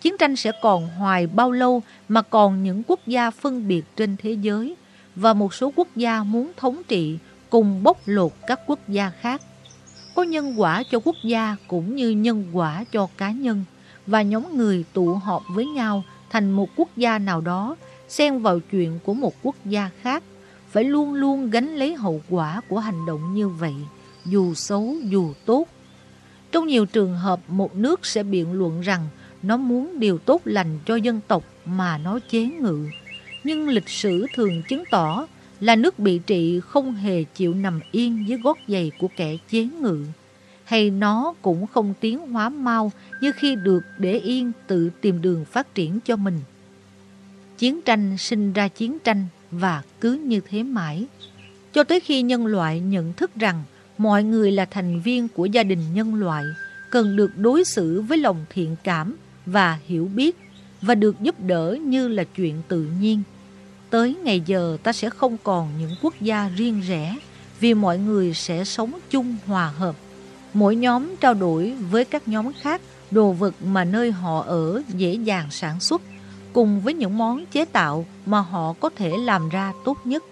Chiến tranh sẽ còn hoài bao lâu mà còn những quốc gia phân biệt trên thế giới và một số quốc gia muốn thống trị cùng bóc lột các quốc gia khác. Có nhân quả cho quốc gia cũng như nhân quả cho cá nhân và nhóm người tụ họp với nhau thành một quốc gia nào đó xen vào chuyện của một quốc gia khác phải luôn luôn gánh lấy hậu quả của hành động như vậy, dù xấu dù tốt. Trong nhiều trường hợp, một nước sẽ biện luận rằng nó muốn điều tốt lành cho dân tộc mà nó chế ngự. Nhưng lịch sử thường chứng tỏ là nước bị trị không hề chịu nằm yên dưới gót giày của kẻ chế ngự. Hay nó cũng không tiến hóa mau như khi được để yên tự tìm đường phát triển cho mình. Chiến tranh sinh ra chiến tranh và cứ như thế mãi. Cho tới khi nhân loại nhận thức rằng mọi người là thành viên của gia đình nhân loại, cần được đối xử với lòng thiện cảm và hiểu biết và được giúp đỡ như là chuyện tự nhiên. Tới ngày giờ ta sẽ không còn những quốc gia riêng rẽ vì mọi người sẽ sống chung hòa hợp. Mỗi nhóm trao đổi với các nhóm khác đồ vật mà nơi họ ở dễ dàng sản xuất cùng với những món chế tạo mà họ có thể làm ra tốt nhất.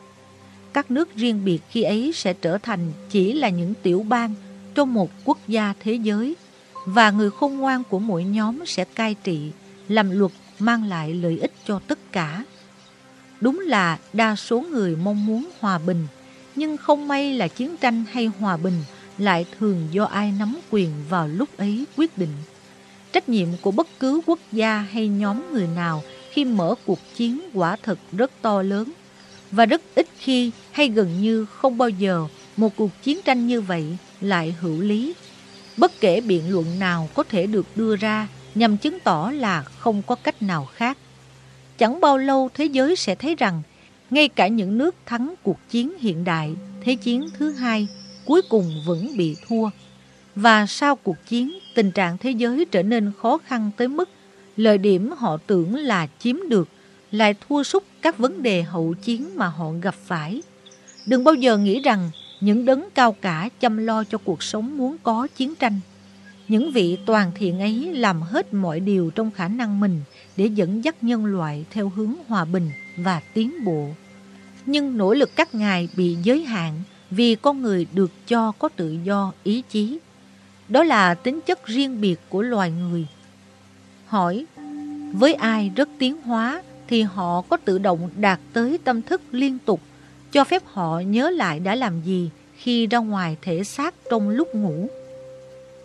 Các nước riêng biệt khi ấy sẽ trở thành chỉ là những tiểu bang trong một quốc gia thế giới và người khôn ngoan của mỗi nhóm sẽ cai trị, làm luật mang lại lợi ích cho tất cả. Đúng là đa số người mong muốn hòa bình, nhưng không may là chiến tranh hay hòa bình lại thường do ai nắm quyền vào lúc ấy quyết định. Trách nhiệm của bất cứ quốc gia hay nhóm người nào khi mở cuộc chiến quả thật rất to lớn và rất ít khi hay gần như không bao giờ một cuộc chiến tranh như vậy lại hữu lý. Bất kể biện luận nào có thể được đưa ra nhằm chứng tỏ là không có cách nào khác. Chẳng bao lâu thế giới sẽ thấy rằng ngay cả những nước thắng cuộc chiến hiện đại, Thế chiến thứ hai, cuối cùng vẫn bị thua. Và sau cuộc chiến, tình trạng thế giới trở nên khó khăn tới mức lợi điểm họ tưởng là chiếm được lại thua sút các vấn đề hậu chiến mà họ gặp phải. Đừng bao giờ nghĩ rằng những đấng cao cả chăm lo cho cuộc sống muốn có chiến tranh. Những vị toàn thiện ấy làm hết mọi điều trong khả năng mình để dẫn dắt nhân loại theo hướng hòa bình và tiến bộ. Nhưng nỗ lực các ngài bị giới hạn vì con người được cho có tự do ý chí. Đó là tính chất riêng biệt của loài người. Hỏi, với ai rất tiến hóa thì họ có tự động đạt tới tâm thức liên tục, cho phép họ nhớ lại đã làm gì khi ra ngoài thể xác trong lúc ngủ.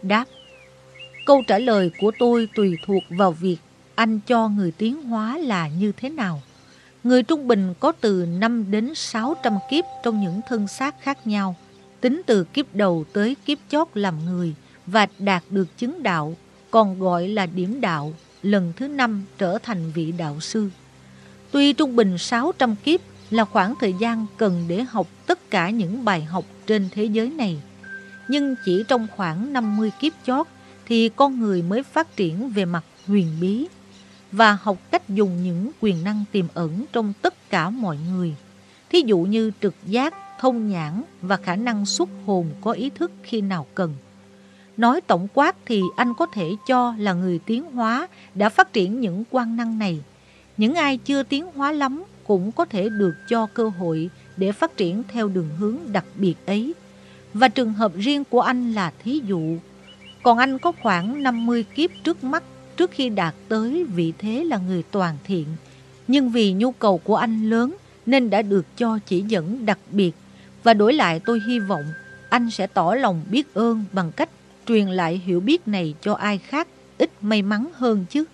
Đáp Câu trả lời của tôi tùy thuộc vào việc anh cho người tiến hóa là như thế nào. Người trung bình có từ 5 đến 600 kiếp trong những thân xác khác nhau, tính từ kiếp đầu tới kiếp chót làm người và đạt được chứng đạo, còn gọi là điểm đạo, lần thứ năm trở thành vị đạo sư. Tuy trung bình 600 kiếp là khoảng thời gian cần để học tất cả những bài học trên thế giới này, nhưng chỉ trong khoảng 50 kiếp chót thì con người mới phát triển về mặt huyền bí và học cách dùng những quyền năng tiềm ẩn trong tất cả mọi người. Thí dụ như trực giác, thông nhãn và khả năng xuất hồn có ý thức khi nào cần. Nói tổng quát thì anh có thể cho là người tiến hóa đã phát triển những quan năng này. Những ai chưa tiến hóa lắm cũng có thể được cho cơ hội để phát triển theo đường hướng đặc biệt ấy. Và trường hợp riêng của anh là thí dụ. Còn anh có khoảng 50 kiếp trước mắt trước khi đạt tới vị thế là người toàn thiện. Nhưng vì nhu cầu của anh lớn nên đã được cho chỉ dẫn đặc biệt. Và đổi lại tôi hy vọng anh sẽ tỏ lòng biết ơn bằng cách truyền lại hiểu biết này cho ai khác ít may mắn hơn chứ.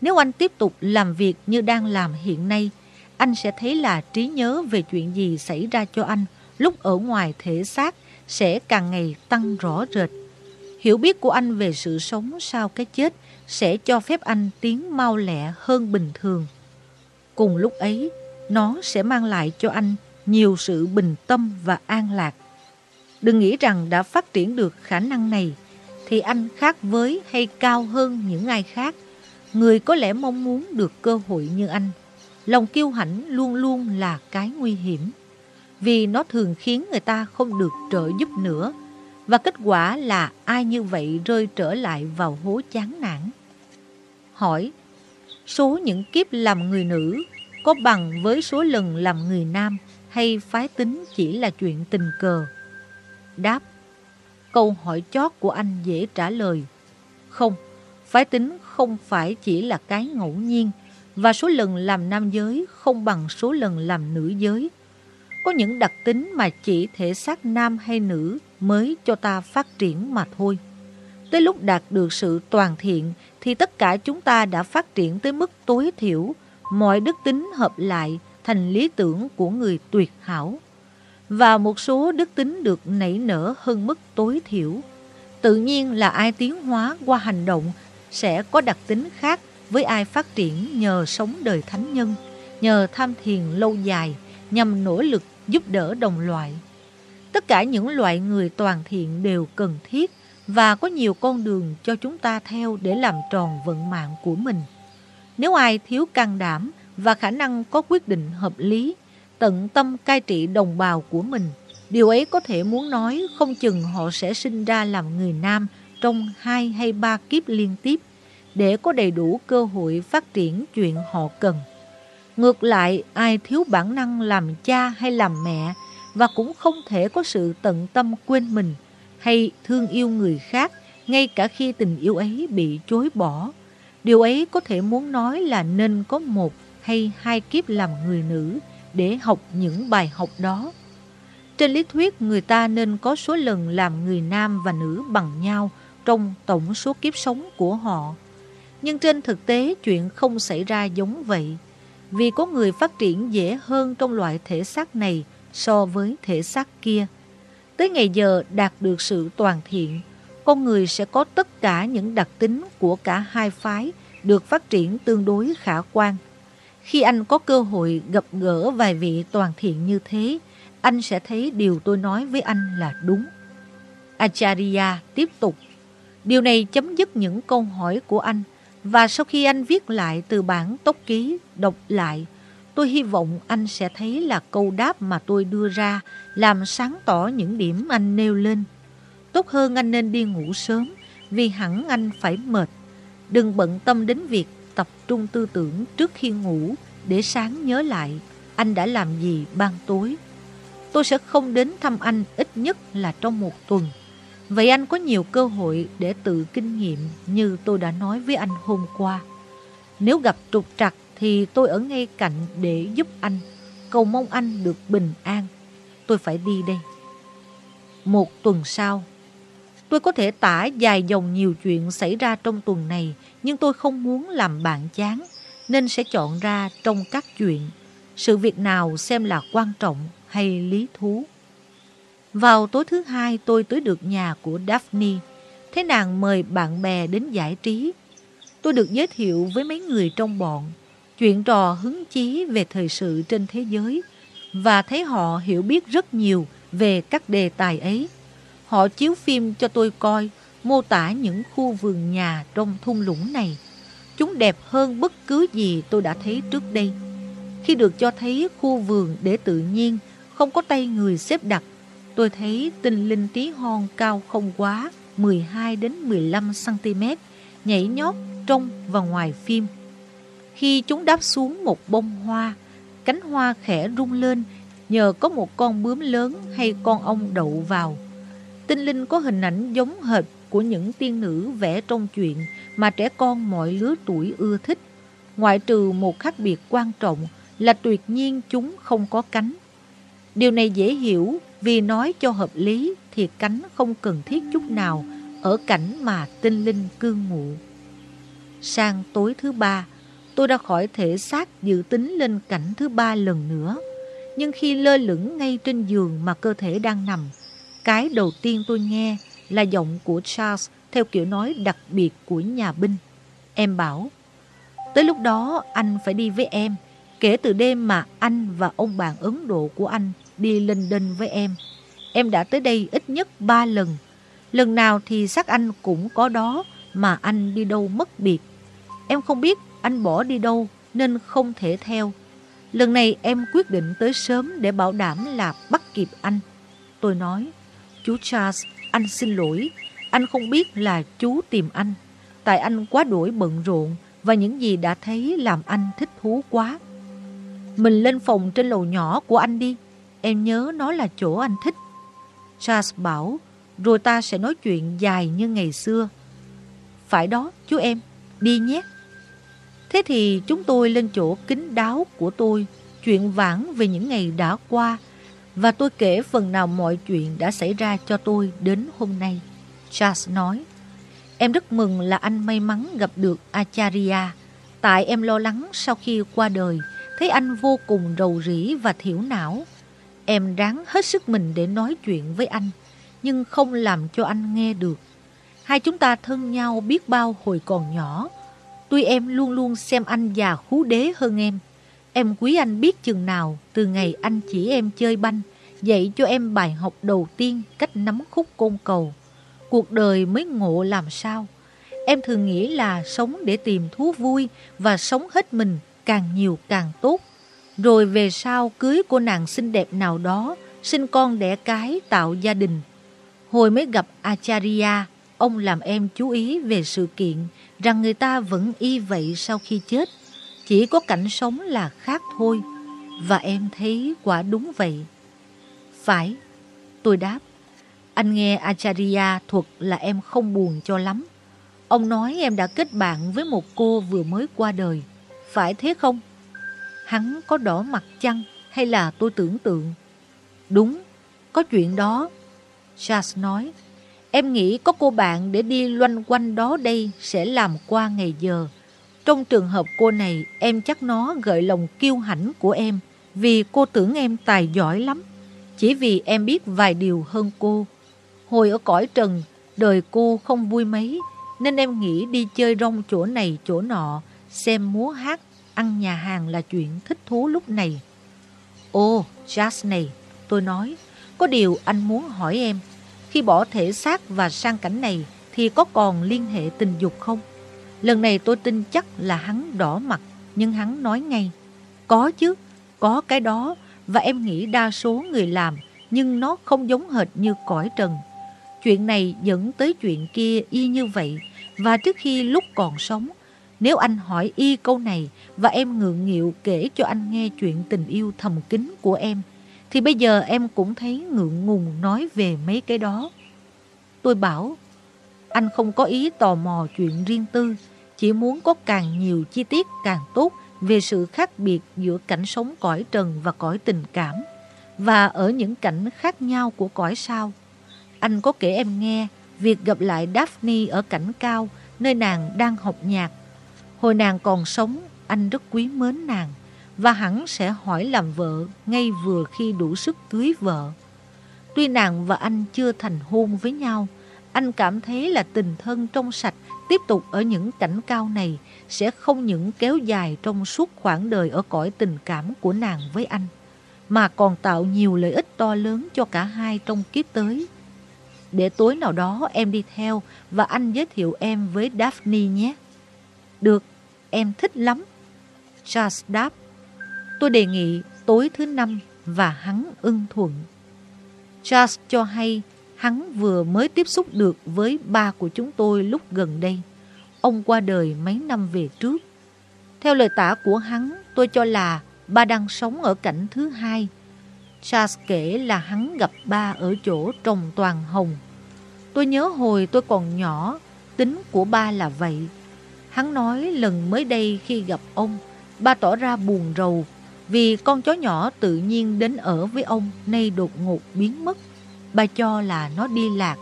Nếu anh tiếp tục làm việc như đang làm hiện nay, anh sẽ thấy là trí nhớ về chuyện gì xảy ra cho anh lúc ở ngoài thể xác sẽ càng ngày tăng rõ rệt. Hiểu biết của anh về sự sống sau cái chết sẽ cho phép anh tiến mau lẹ hơn bình thường. Cùng lúc ấy, nó sẽ mang lại cho anh nhiều sự bình tâm và an lạc. Đừng nghĩ rằng đã phát triển được khả năng này thì anh khác với hay cao hơn những ai khác. Người có lẽ mong muốn được cơ hội như anh. Lòng kiêu hãnh luôn luôn là cái nguy hiểm. vì nó thường khiến người ta không được trợ giúp nữa. Và kết quả là ai như vậy rơi trở lại vào hố chán nản. Hỏi, số những kiếp làm người nữ có bằng với số lần làm người nam hay phái tính chỉ là chuyện tình cờ? Đáp, câu hỏi chót của anh dễ trả lời. Không, phái tính không phải chỉ là cái ngẫu nhiên và số lần làm nam giới không bằng số lần làm nữ giới. Có những đặc tính mà chỉ thể xác nam hay nữ mới cho ta phát triển mà thôi. Tới lúc đạt được sự toàn thiện thì tất cả chúng ta đã phát triển tới mức tối thiểu, mọi đức tính hợp lại thành lý tưởng của người tuyệt hảo. Và một số đức tính được nảy nở hơn mức tối thiểu. Tự nhiên là ai tiến hóa qua hành động sẽ có đặc tính khác với ai phát triển nhờ sống đời thánh nhân, nhờ tham thiền lâu dài, nhằm nỗ lực giúp đỡ đồng loại. Tất cả những loại người toàn thiện đều cần thiết và có nhiều con đường cho chúng ta theo để làm tròn vận mạng của mình. Nếu ai thiếu can đảm và khả năng có quyết định hợp lý, tận tâm cai trị đồng bào của mình, điều ấy có thể muốn nói không chừng họ sẽ sinh ra làm người nam trong hai hay ba kiếp liên tiếp để có đầy đủ cơ hội phát triển chuyện họ cần. Ngược lại, ai thiếu bản năng làm cha hay làm mẹ và cũng không thể có sự tận tâm quên mình hay thương yêu người khác ngay cả khi tình yêu ấy bị chối bỏ. Điều ấy có thể muốn nói là nên có một hay hai kiếp làm người nữ để học những bài học đó. Trên lý thuyết, người ta nên có số lần làm người nam và nữ bằng nhau trong tổng số kiếp sống của họ. Nhưng trên thực tế, chuyện không xảy ra giống vậy. Vì có người phát triển dễ hơn trong loại thể xác này so với thể xác kia. Tới ngày giờ đạt được sự toàn thiện, con người sẽ có tất cả những đặc tính của cả hai phái được phát triển tương đối khả quan. Khi anh có cơ hội gặp gỡ vài vị toàn thiện như thế, anh sẽ thấy điều tôi nói với anh là đúng. Acharya tiếp tục. Điều này chấm dứt những câu hỏi của anh và sau khi anh viết lại từ bản tốc ký, đọc lại, tôi hy vọng anh sẽ thấy là câu đáp mà tôi đưa ra làm sáng tỏ những điểm anh nêu lên. Tốt hơn anh nên đi ngủ sớm, vì hẳn anh phải mệt. Đừng bận tâm đến việc tập trung tư tưởng trước khi ngủ để sáng nhớ lại, anh đã làm gì ban tối. Tôi sẽ không đến thăm anh ít nhất là trong một tuần. Vậy anh có nhiều cơ hội để tự kinh nghiệm như tôi đã nói với anh hôm qua. Nếu gặp trục trặc thì tôi ở ngay cạnh để giúp anh, cầu mong anh được bình an. Tôi phải đi đây. Một tuần sau, tôi có thể tả dài dòng nhiều chuyện xảy ra trong tuần này, nhưng tôi không muốn làm bạn chán, nên sẽ chọn ra trong các chuyện sự việc nào xem là quan trọng hay lý thú. Vào tối thứ hai tôi tới được nhà của Daphne. Thế nàng mời bạn bè đến giải trí. Tôi được giới thiệu với mấy người trong bọn. Chuyện trò hứng chí về thời sự trên thế giới. Và thấy họ hiểu biết rất nhiều về các đề tài ấy. Họ chiếu phim cho tôi coi, mô tả những khu vườn nhà trong thung lũng này. Chúng đẹp hơn bất cứ gì tôi đã thấy trước đây. Khi được cho thấy khu vườn để tự nhiên, không có tay người xếp đặt tôi thấy tinh linh tí hon cao không quá 12 đến 15 cm, nhảy nhót trong và ngoài phim. Khi chúng đáp xuống một bông hoa, cánh hoa khẽ rung lên nhờ có một con bướm lớn hay con ong đậu vào. Tinh linh có hình ảnh giống hệt của những tiên nữ vẽ trong chuyện mà trẻ con mọi lứa tuổi ưa thích. Ngoại trừ một khác biệt quan trọng là tuyệt nhiên chúng không có cánh. Điều này dễ hiểu vì nói cho hợp lý thì cánh không cần thiết chút nào ở cảnh mà tinh linh cư ngụ. Sang tối thứ ba, tôi ra khỏi thể xác dự tính lên cảnh thứ ba lần nữa. Nhưng khi lơ lửng ngay trên giường mà cơ thể đang nằm, cái đầu tiên tôi nghe là giọng của Charles theo kiểu nói đặc biệt của nhà binh. Em bảo, tới lúc đó anh phải đi với em, kể từ đêm mà anh và ông bạn Ấn Độ của anh đi lên với em. Em đã tới đây ít nhất ba lần. Lần nào thì xác anh cũng có đó mà anh đi đâu mất biệt. Em không biết anh bỏ đi đâu nên không thể theo. Lần này em quyết định tới sớm để bảo đảm là bắt kịp anh. Tôi nói, chú Charles, anh xin lỗi. Anh không biết là chú tìm anh. Tại anh quá đuổi bận rộn và những gì đã thấy làm anh thích thú quá. Mình lên phòng trên lầu nhỏ của anh đi. Em nhớ nó là chỗ anh thích. Charles bảo, rồi ta sẽ nói chuyện dài như ngày xưa. Phải đó, chú em, đi nhé. Thế thì chúng tôi lên chỗ kính đáo của tôi, chuyện vãng về những ngày đã qua, và tôi kể phần nào mọi chuyện đã xảy ra cho tôi đến hôm nay. Charles nói, em rất mừng là anh may mắn gặp được Acharya, tại em lo lắng sau khi qua đời, thấy anh vô cùng rầu rĩ và thiểu não. Em ráng hết sức mình để nói chuyện với anh, nhưng không làm cho anh nghe được. Hai chúng ta thân nhau biết bao hồi còn nhỏ, Tuy em luôn luôn xem anh già khú đế hơn em. Em quý anh biết chừng nào từ ngày anh chỉ em chơi banh, dạy cho em bài học đầu tiên cách nắm khúc côn cầu. Cuộc đời mới ngộ làm sao. Em thường nghĩ là sống để tìm thú vui và sống hết mình càng nhiều càng tốt. Rồi về sau cưới cô nàng xinh đẹp nào đó, sinh con đẻ cái tạo gia đình. Hồi mới gặp Acharya, ông làm em chú ý về sự kiện rằng người ta vẫn y vậy sau khi chết. Chỉ có cảnh sống là khác thôi. Và em thấy quả đúng vậy. Phải, tôi đáp. Anh nghe Acharya thuật là em không buồn cho lắm. Ông nói em đã kết bạn với một cô vừa mới qua đời. Phải thế không? Hắn có đỏ mặt chăng hay là tôi tưởng tượng? Đúng, có chuyện đó. Charles nói. Em nghĩ có cô bạn để đi loanh quanh đó đây sẽ làm qua ngày giờ. Trong trường hợp cô này, em chắc nó gợi lòng kiêu hãnh của em vì cô tưởng em tài giỏi lắm. Chỉ vì em biết vài điều hơn cô. Hồi ở cõi trần, đời cô không vui mấy, nên em nghĩ đi chơi rong chỗ này chỗ nọ, xem múa hát, ăn nhà hàng là chuyện thích thú lúc này. Ô, Jazz này, tôi nói, có điều anh muốn hỏi em. Khi bỏ thể xác và sang cảnh này thì có còn liên hệ tình dục không? Lần này tôi tin chắc là hắn đỏ mặt, nhưng hắn nói ngay. Có chứ, có cái đó và em nghĩ đa số người làm nhưng nó không giống hệt như cõi trần. Chuyện này dẫn tới chuyện kia y như vậy và trước khi lúc còn sống, nếu anh hỏi y câu này và em ngượng nghịu kể cho anh nghe chuyện tình yêu thầm kín của em thì bây giờ em cũng thấy ngượng ngùng nói về mấy cái đó. Tôi bảo, anh không có ý tò mò chuyện riêng tư, chỉ muốn có càng nhiều chi tiết càng tốt về sự khác biệt giữa cảnh sống cõi trần và cõi tình cảm, và ở những cảnh khác nhau của cõi sao. Anh có kể em nghe việc gặp lại Daphne ở cảnh cao, nơi nàng đang học nhạc. Hồi nàng còn sống, anh rất quý mến nàng và hẳn sẽ hỏi làm vợ ngay vừa khi đủ sức cưới vợ. Tuy nàng và anh chưa thành hôn với nhau, anh cảm thấy là tình thân trong sạch tiếp tục ở những cảnh cao này sẽ không những kéo dài trong suốt khoảng đời ở cõi tình cảm của nàng với anh, mà còn tạo nhiều lợi ích to lớn cho cả hai trong kiếp tới. Để tối nào đó em đi theo và anh giới thiệu em với Daphne nhé. Được, em thích lắm. Charles đáp. Tôi đề nghị tối thứ năm và hắn ưng thuận. Charles cho hay hắn vừa mới tiếp xúc được với ba của chúng tôi lúc gần đây. Ông qua đời mấy năm về trước. Theo lời tả của hắn, tôi cho là ba đang sống ở cảnh thứ hai. Charles kể là hắn gặp ba ở chỗ trồng toàn hồng. Tôi nhớ hồi tôi còn nhỏ, tính của ba là vậy. Hắn nói lần mới đây khi gặp ông, ba tỏ ra buồn rầu vì con chó nhỏ tự nhiên đến ở với ông nay đột ngột biến mất. Bà cho là nó đi lạc.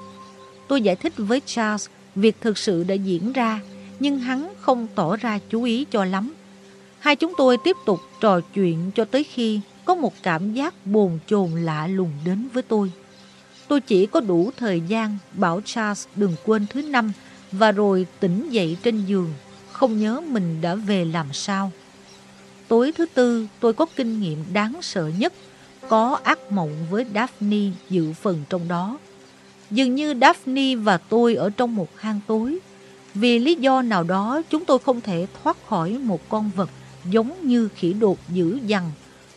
Tôi giải thích với Charles việc thực sự đã diễn ra, nhưng hắn không tỏ ra chú ý cho lắm. Hai chúng tôi tiếp tục trò chuyện cho tới khi có một cảm giác bồn chồn lạ lùng đến với tôi. Tôi chỉ có đủ thời gian bảo Charles đừng quên thứ năm và rồi tỉnh dậy trên giường, không nhớ mình đã về làm sao. Tối thứ tư tôi có kinh nghiệm đáng sợ nhất có ác mộng với Daphne dự phần trong đó. Dường như Daphne và tôi ở trong một hang tối. Vì lý do nào đó chúng tôi không thể thoát khỏi một con vật giống như khỉ đột dữ dằn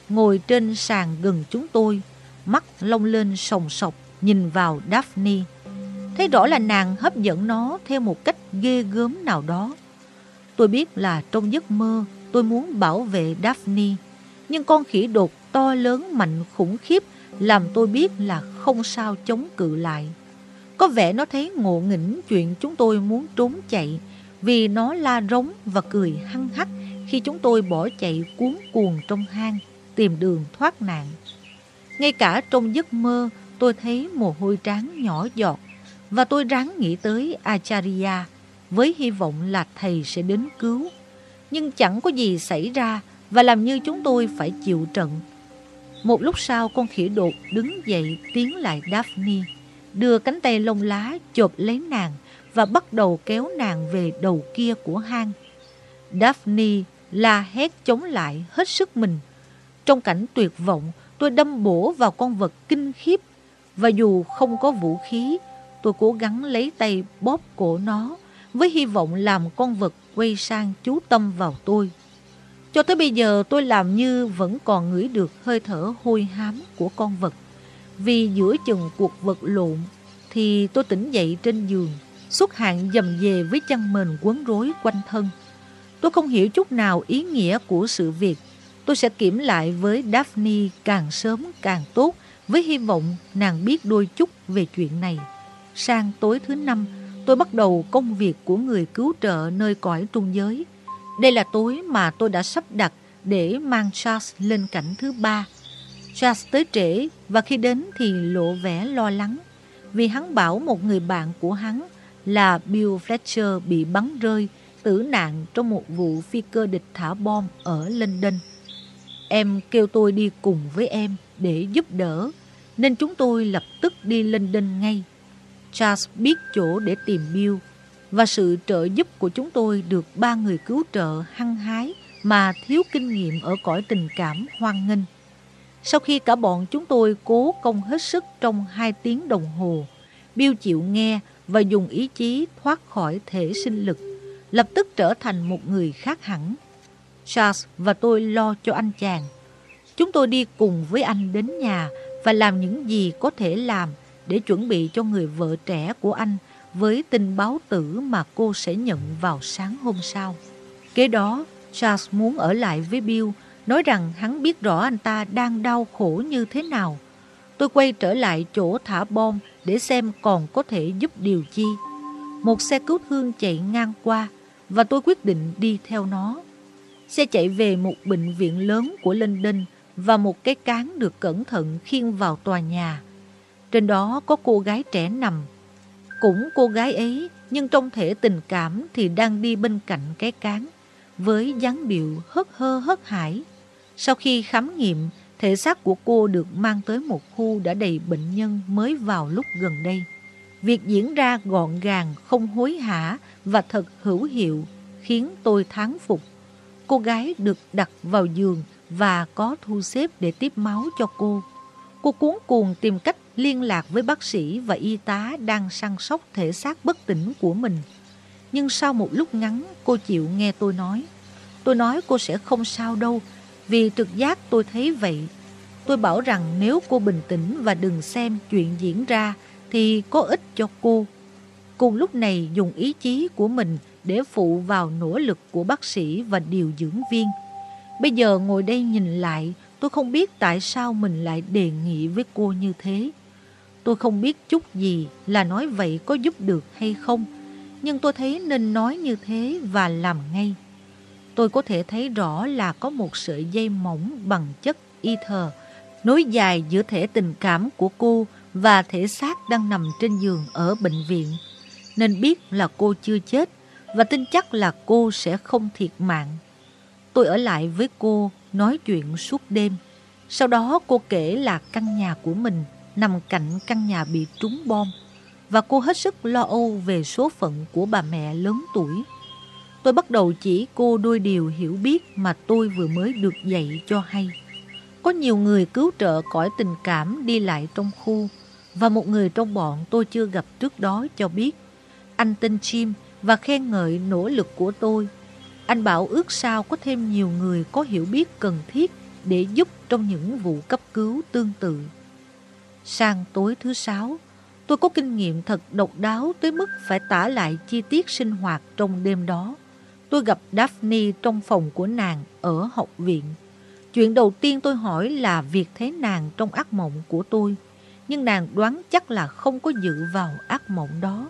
ngồi trên sàn gần chúng tôi, mắt lông lên sòng sọc nhìn vào Daphne. Thấy rõ là nàng hấp dẫn nó theo một cách ghê gớm nào đó. Tôi biết là trong giấc mơ tôi muốn bảo vệ Daphne, nhưng con khỉ đột to lớn mạnh khủng khiếp làm tôi biết là không sao chống cự lại. Có vẻ nó thấy ngộ nghĩnh chuyện chúng tôi muốn trốn chạy vì nó la rống và cười hăng hắc khi chúng tôi bỏ chạy cuốn cuồng trong hang tìm đường thoát nạn. Ngay cả trong giấc mơ tôi thấy mồ hôi trán nhỏ giọt và tôi ráng nghĩ tới Acharya với hy vọng là thầy sẽ đến cứu. Nhưng chẳng có gì xảy ra và làm như chúng tôi phải chịu trận. Một lúc sau con khỉ đột đứng dậy tiến lại Daphne, đưa cánh tay lông lá chộp lấy nàng và bắt đầu kéo nàng về đầu kia của hang. Daphne la hét chống lại hết sức mình. Trong cảnh tuyệt vọng, tôi đâm bổ vào con vật kinh khiếp và dù không có vũ khí, tôi cố gắng lấy tay bóp cổ nó với hy vọng làm con vật quay sang chú tâm vào tôi. Cho tới bây giờ tôi làm như vẫn còn ngửi được hơi thở hôi hám của con vật. Vì giữa chừng cuộc vật lộn thì tôi tỉnh dậy trên giường, xuất hạn dầm về với chăn mền quấn rối quanh thân. Tôi không hiểu chút nào ý nghĩa của sự việc. Tôi sẽ kiểm lại với Daphne càng sớm càng tốt với hy vọng nàng biết đôi chút về chuyện này. Sang tối thứ năm, tôi bắt đầu công việc của người cứu trợ nơi cõi trung giới. Đây là tối mà tôi đã sắp đặt để mang Charles lên cảnh thứ ba. Charles tới trễ và khi đến thì lộ vẻ lo lắng vì hắn bảo một người bạn của hắn là Bill Fletcher bị bắn rơi tử nạn trong một vụ phi cơ địch thả bom ở London. Em kêu tôi đi cùng với em để giúp đỡ, nên chúng tôi lập tức đi London ngay. Charles biết chỗ để tìm Bill và sự trợ giúp của chúng tôi được ba người cứu trợ hăng hái mà thiếu kinh nghiệm ở cõi tình cảm hoan nghênh. Sau khi cả bọn chúng tôi cố công hết sức trong hai tiếng đồng hồ, Bill chịu nghe và dùng ý chí thoát khỏi thể sinh lực, lập tức trở thành một người khác hẳn. Charles và tôi lo cho anh chàng. Chúng tôi đi cùng với anh đến nhà và làm những gì có thể làm để chuẩn bị cho người vợ trẻ của anh với tin báo tử mà cô sẽ nhận vào sáng hôm sau. Kế đó, Charles muốn ở lại với Bill, nói rằng hắn biết rõ anh ta đang đau khổ như thế nào. Tôi quay trở lại chỗ thả bom để xem còn có thể giúp điều chi. Một xe cứu thương chạy ngang qua và tôi quyết định đi theo nó. Xe chạy về một bệnh viện lớn của London và một cái cán được cẩn thận khiêng vào tòa nhà. Trên đó có cô gái trẻ nằm. Cũng cô gái ấy, nhưng trong thể tình cảm thì đang đi bên cạnh cái cán, với dáng điệu hớt hơ hớt hải. Sau khi khám nghiệm, thể xác của cô được mang tới một khu đã đầy bệnh nhân mới vào lúc gần đây. Việc diễn ra gọn gàng, không hối hả và thật hữu hiệu, khiến tôi thán phục. Cô gái được đặt vào giường và có thu xếp để tiếp máu cho cô. Cô cuốn cuồng tìm cách liên lạc với bác sĩ và y tá đang săn sóc thể xác bất tỉnh của mình. Nhưng sau một lúc ngắn, cô chịu nghe tôi nói. Tôi nói cô sẽ không sao đâu, vì trực giác tôi thấy vậy. Tôi bảo rằng nếu cô bình tĩnh và đừng xem chuyện diễn ra thì có ích cho cô. Cùng lúc này dùng ý chí của mình để phụ vào nỗ lực của bác sĩ và điều dưỡng viên. Bây giờ ngồi đây nhìn lại, tôi không biết tại sao mình lại đề nghị với cô như thế. Tôi không biết chút gì là nói vậy có giúp được hay không, nhưng tôi thấy nên nói như thế và làm ngay. Tôi có thể thấy rõ là có một sợi dây mỏng bằng chất ether nối dài giữa thể tình cảm của cô và thể xác đang nằm trên giường ở bệnh viện. Nên biết là cô chưa chết và tin chắc là cô sẽ không thiệt mạng. Tôi ở lại với cô nói chuyện suốt đêm. Sau đó cô kể là căn nhà của mình nằm cạnh căn nhà bị trúng bom, và cô hết sức lo âu về số phận của bà mẹ lớn tuổi. Tôi bắt đầu chỉ cô đôi điều hiểu biết mà tôi vừa mới được dạy cho hay. Có nhiều người cứu trợ cõi tình cảm đi lại trong khu, và một người trong bọn tôi chưa gặp trước đó cho biết. Anh tên Chim và khen ngợi nỗ lực của tôi. Anh bảo ước sao có thêm nhiều người có hiểu biết cần thiết để giúp trong những vụ cấp cứu tương tự. Sang tối thứ sáu, tôi có kinh nghiệm thật độc đáo tới mức phải tả lại chi tiết sinh hoạt trong đêm đó. Tôi gặp Daphne trong phòng của nàng ở học viện. Chuyện đầu tiên tôi hỏi là việc thấy nàng trong ác mộng của tôi. Nhưng nàng đoán chắc là không có dự vào ác mộng đó.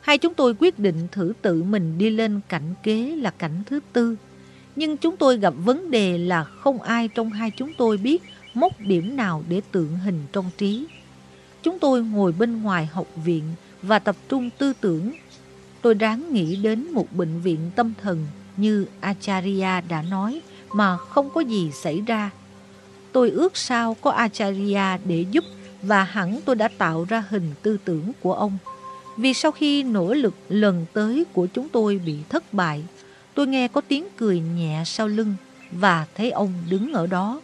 Hai chúng tôi quyết định thử tự mình đi lên cảnh kế là cảnh thứ tư. Nhưng chúng tôi gặp vấn đề là không ai trong hai chúng tôi biết mốc điểm nào để tượng hình trong trí. Chúng tôi ngồi bên ngoài học viện và tập trung tư tưởng. Tôi ráng nghĩ đến một bệnh viện tâm thần như Acharya đã nói mà không có gì xảy ra. Tôi ước sao có Acharya để giúp và hẳn tôi đã tạo ra hình tư tưởng của ông. Vì sau khi nỗ lực lần tới của chúng tôi bị thất bại, tôi nghe có tiếng cười nhẹ sau lưng và thấy ông đứng ở đó.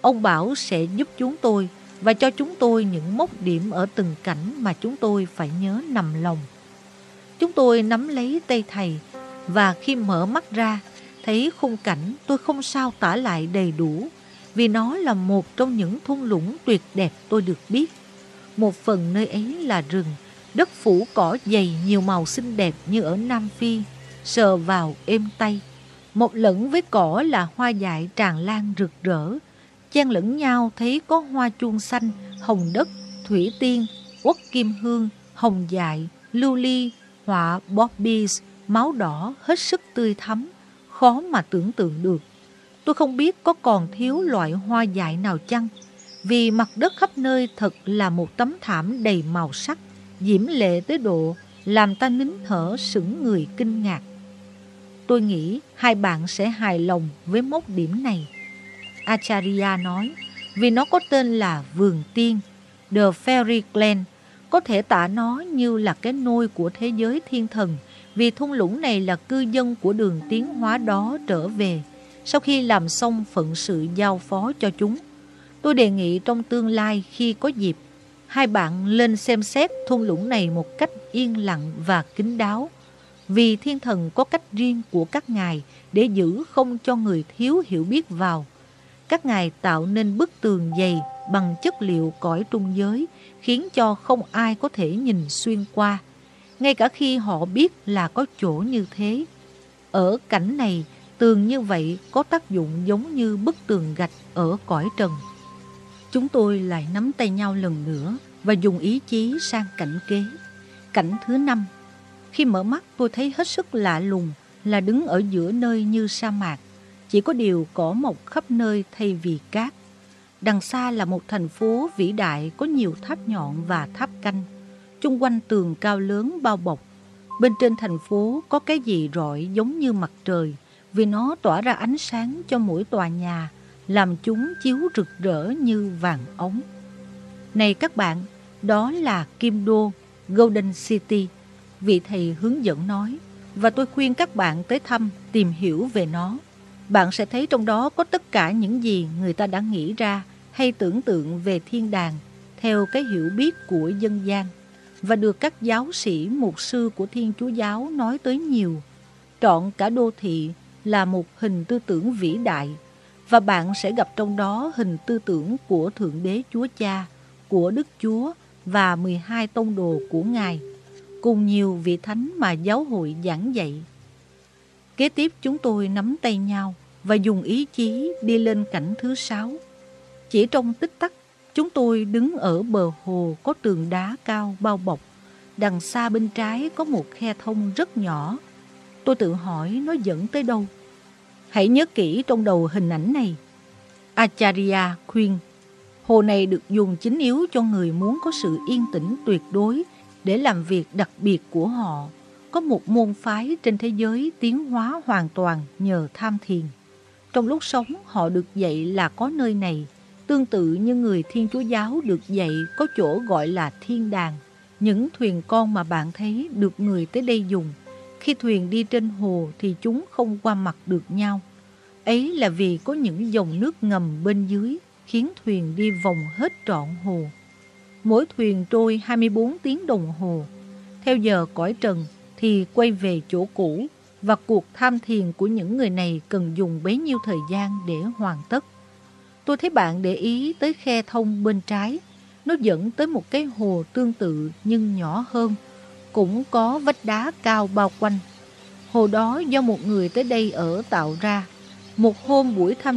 Ông bảo sẽ giúp chúng tôi và cho chúng tôi những mốc điểm ở từng cảnh mà chúng tôi phải nhớ nằm lòng. Chúng tôi nắm lấy tay thầy và khi mở mắt ra, thấy khung cảnh tôi không sao tả lại đầy đủ vì nó là một trong những thung lũng tuyệt đẹp tôi được biết. Một phần nơi ấy là rừng, đất phủ cỏ dày nhiều màu xinh đẹp như ở Nam Phi, sờ vào êm tay. Một lẫn với cỏ là hoa dại tràn lan rực rỡ, chen lẫn nhau thấy có hoa chuông xanh, hồng đất, thủy tiên, uất kim hương, hồng dại, lưu ly, họa bobbies, máu đỏ hết sức tươi thắm, khó mà tưởng tượng được. Tôi không biết có còn thiếu loại hoa dại nào chăng, vì mặt đất khắp nơi thật là một tấm thảm đầy màu sắc, diễm lệ tới độ làm ta nín thở sững người kinh ngạc. Tôi nghĩ hai bạn sẽ hài lòng với mốc điểm này. Acharya nói, vì nó có tên là Vườn Tiên, The Fairy Glen, có thể tả nó như là cái nôi của thế giới thiên thần, vì thung lũng này là cư dân của đường tiến hóa đó trở về, sau khi làm xong phận sự giao phó cho chúng. Tôi đề nghị trong tương lai khi có dịp, hai bạn lên xem xét thung lũng này một cách yên lặng và kín đáo, vì thiên thần có cách riêng của các ngài để giữ không cho người thiếu hiểu biết vào. Các ngài tạo nên bức tường dày bằng chất liệu cõi trung giới, khiến cho không ai có thể nhìn xuyên qua, ngay cả khi họ biết là có chỗ như thế. Ở cảnh này, tường như vậy có tác dụng giống như bức tường gạch ở cõi trần. Chúng tôi lại nắm tay nhau lần nữa và dùng ý chí sang cảnh kế. Cảnh thứ năm, khi mở mắt tôi thấy hết sức lạ lùng là đứng ở giữa nơi như sa mạc. Chỉ có điều cỏ mọc khắp nơi thay vì cát. Đằng xa là một thành phố vĩ đại có nhiều tháp nhọn và tháp canh. chung quanh tường cao lớn bao bọc. Bên trên thành phố có cái gì rọi giống như mặt trời vì nó tỏa ra ánh sáng cho mỗi tòa nhà, làm chúng chiếu rực rỡ như vàng ống. Này các bạn, đó là Kim Đô, Golden City, vị thầy hướng dẫn nói, và tôi khuyên các bạn tới thăm, tìm hiểu về nó. Bạn sẽ thấy trong đó có tất cả những gì người ta đã nghĩ ra hay tưởng tượng về thiên đàng theo cái hiểu biết của dân gian và được các giáo sĩ mục sư của Thiên Chúa Giáo nói tới nhiều. Trọn cả đô thị là một hình tư tưởng vĩ đại và bạn sẽ gặp trong đó hình tư tưởng của Thượng Đế Chúa Cha, của Đức Chúa và 12 tông đồ của Ngài, cùng nhiều vị thánh mà giáo hội giảng dạy. Kế tiếp chúng tôi nắm tay nhau và dùng ý chí đi lên cảnh thứ sáu. Chỉ trong tích tắc, chúng tôi đứng ở bờ hồ có tường đá cao bao bọc. Đằng xa bên trái có một khe thông rất nhỏ. Tôi tự hỏi nó dẫn tới đâu. Hãy nhớ kỹ trong đầu hình ảnh này. Acharya khuyên, hồ này được dùng chính yếu cho người muốn có sự yên tĩnh tuyệt đối để làm việc đặc biệt của họ. Có một môn phái trên thế giới tiến hóa hoàn toàn nhờ tham thiền. Trong lúc sống họ được dạy là có nơi này, tương tự như người Thiên Chúa Giáo được dạy có chỗ gọi là thiên đàng. Những thuyền con mà bạn thấy được người tới đây dùng. Khi thuyền đi trên hồ thì chúng không qua mặt được nhau. Ấy là vì có những dòng nước ngầm bên dưới khiến thuyền đi vòng hết trọn hồ. Mỗi thuyền trôi 24 tiếng đồng hồ. Theo giờ cõi trần thì quay về chỗ cũ, và cuộc tham thiền của những người này cần dùng bấy nhiêu thời gian để hoàn tất. Tôi thấy bạn để ý tới khe thông bên trái. Nó dẫn tới một cái hồ tương tự nhưng nhỏ hơn. Cũng có vách đá cao bao quanh. Hồ đó do một người tới đây ở tạo ra. Một hôm buổi thăm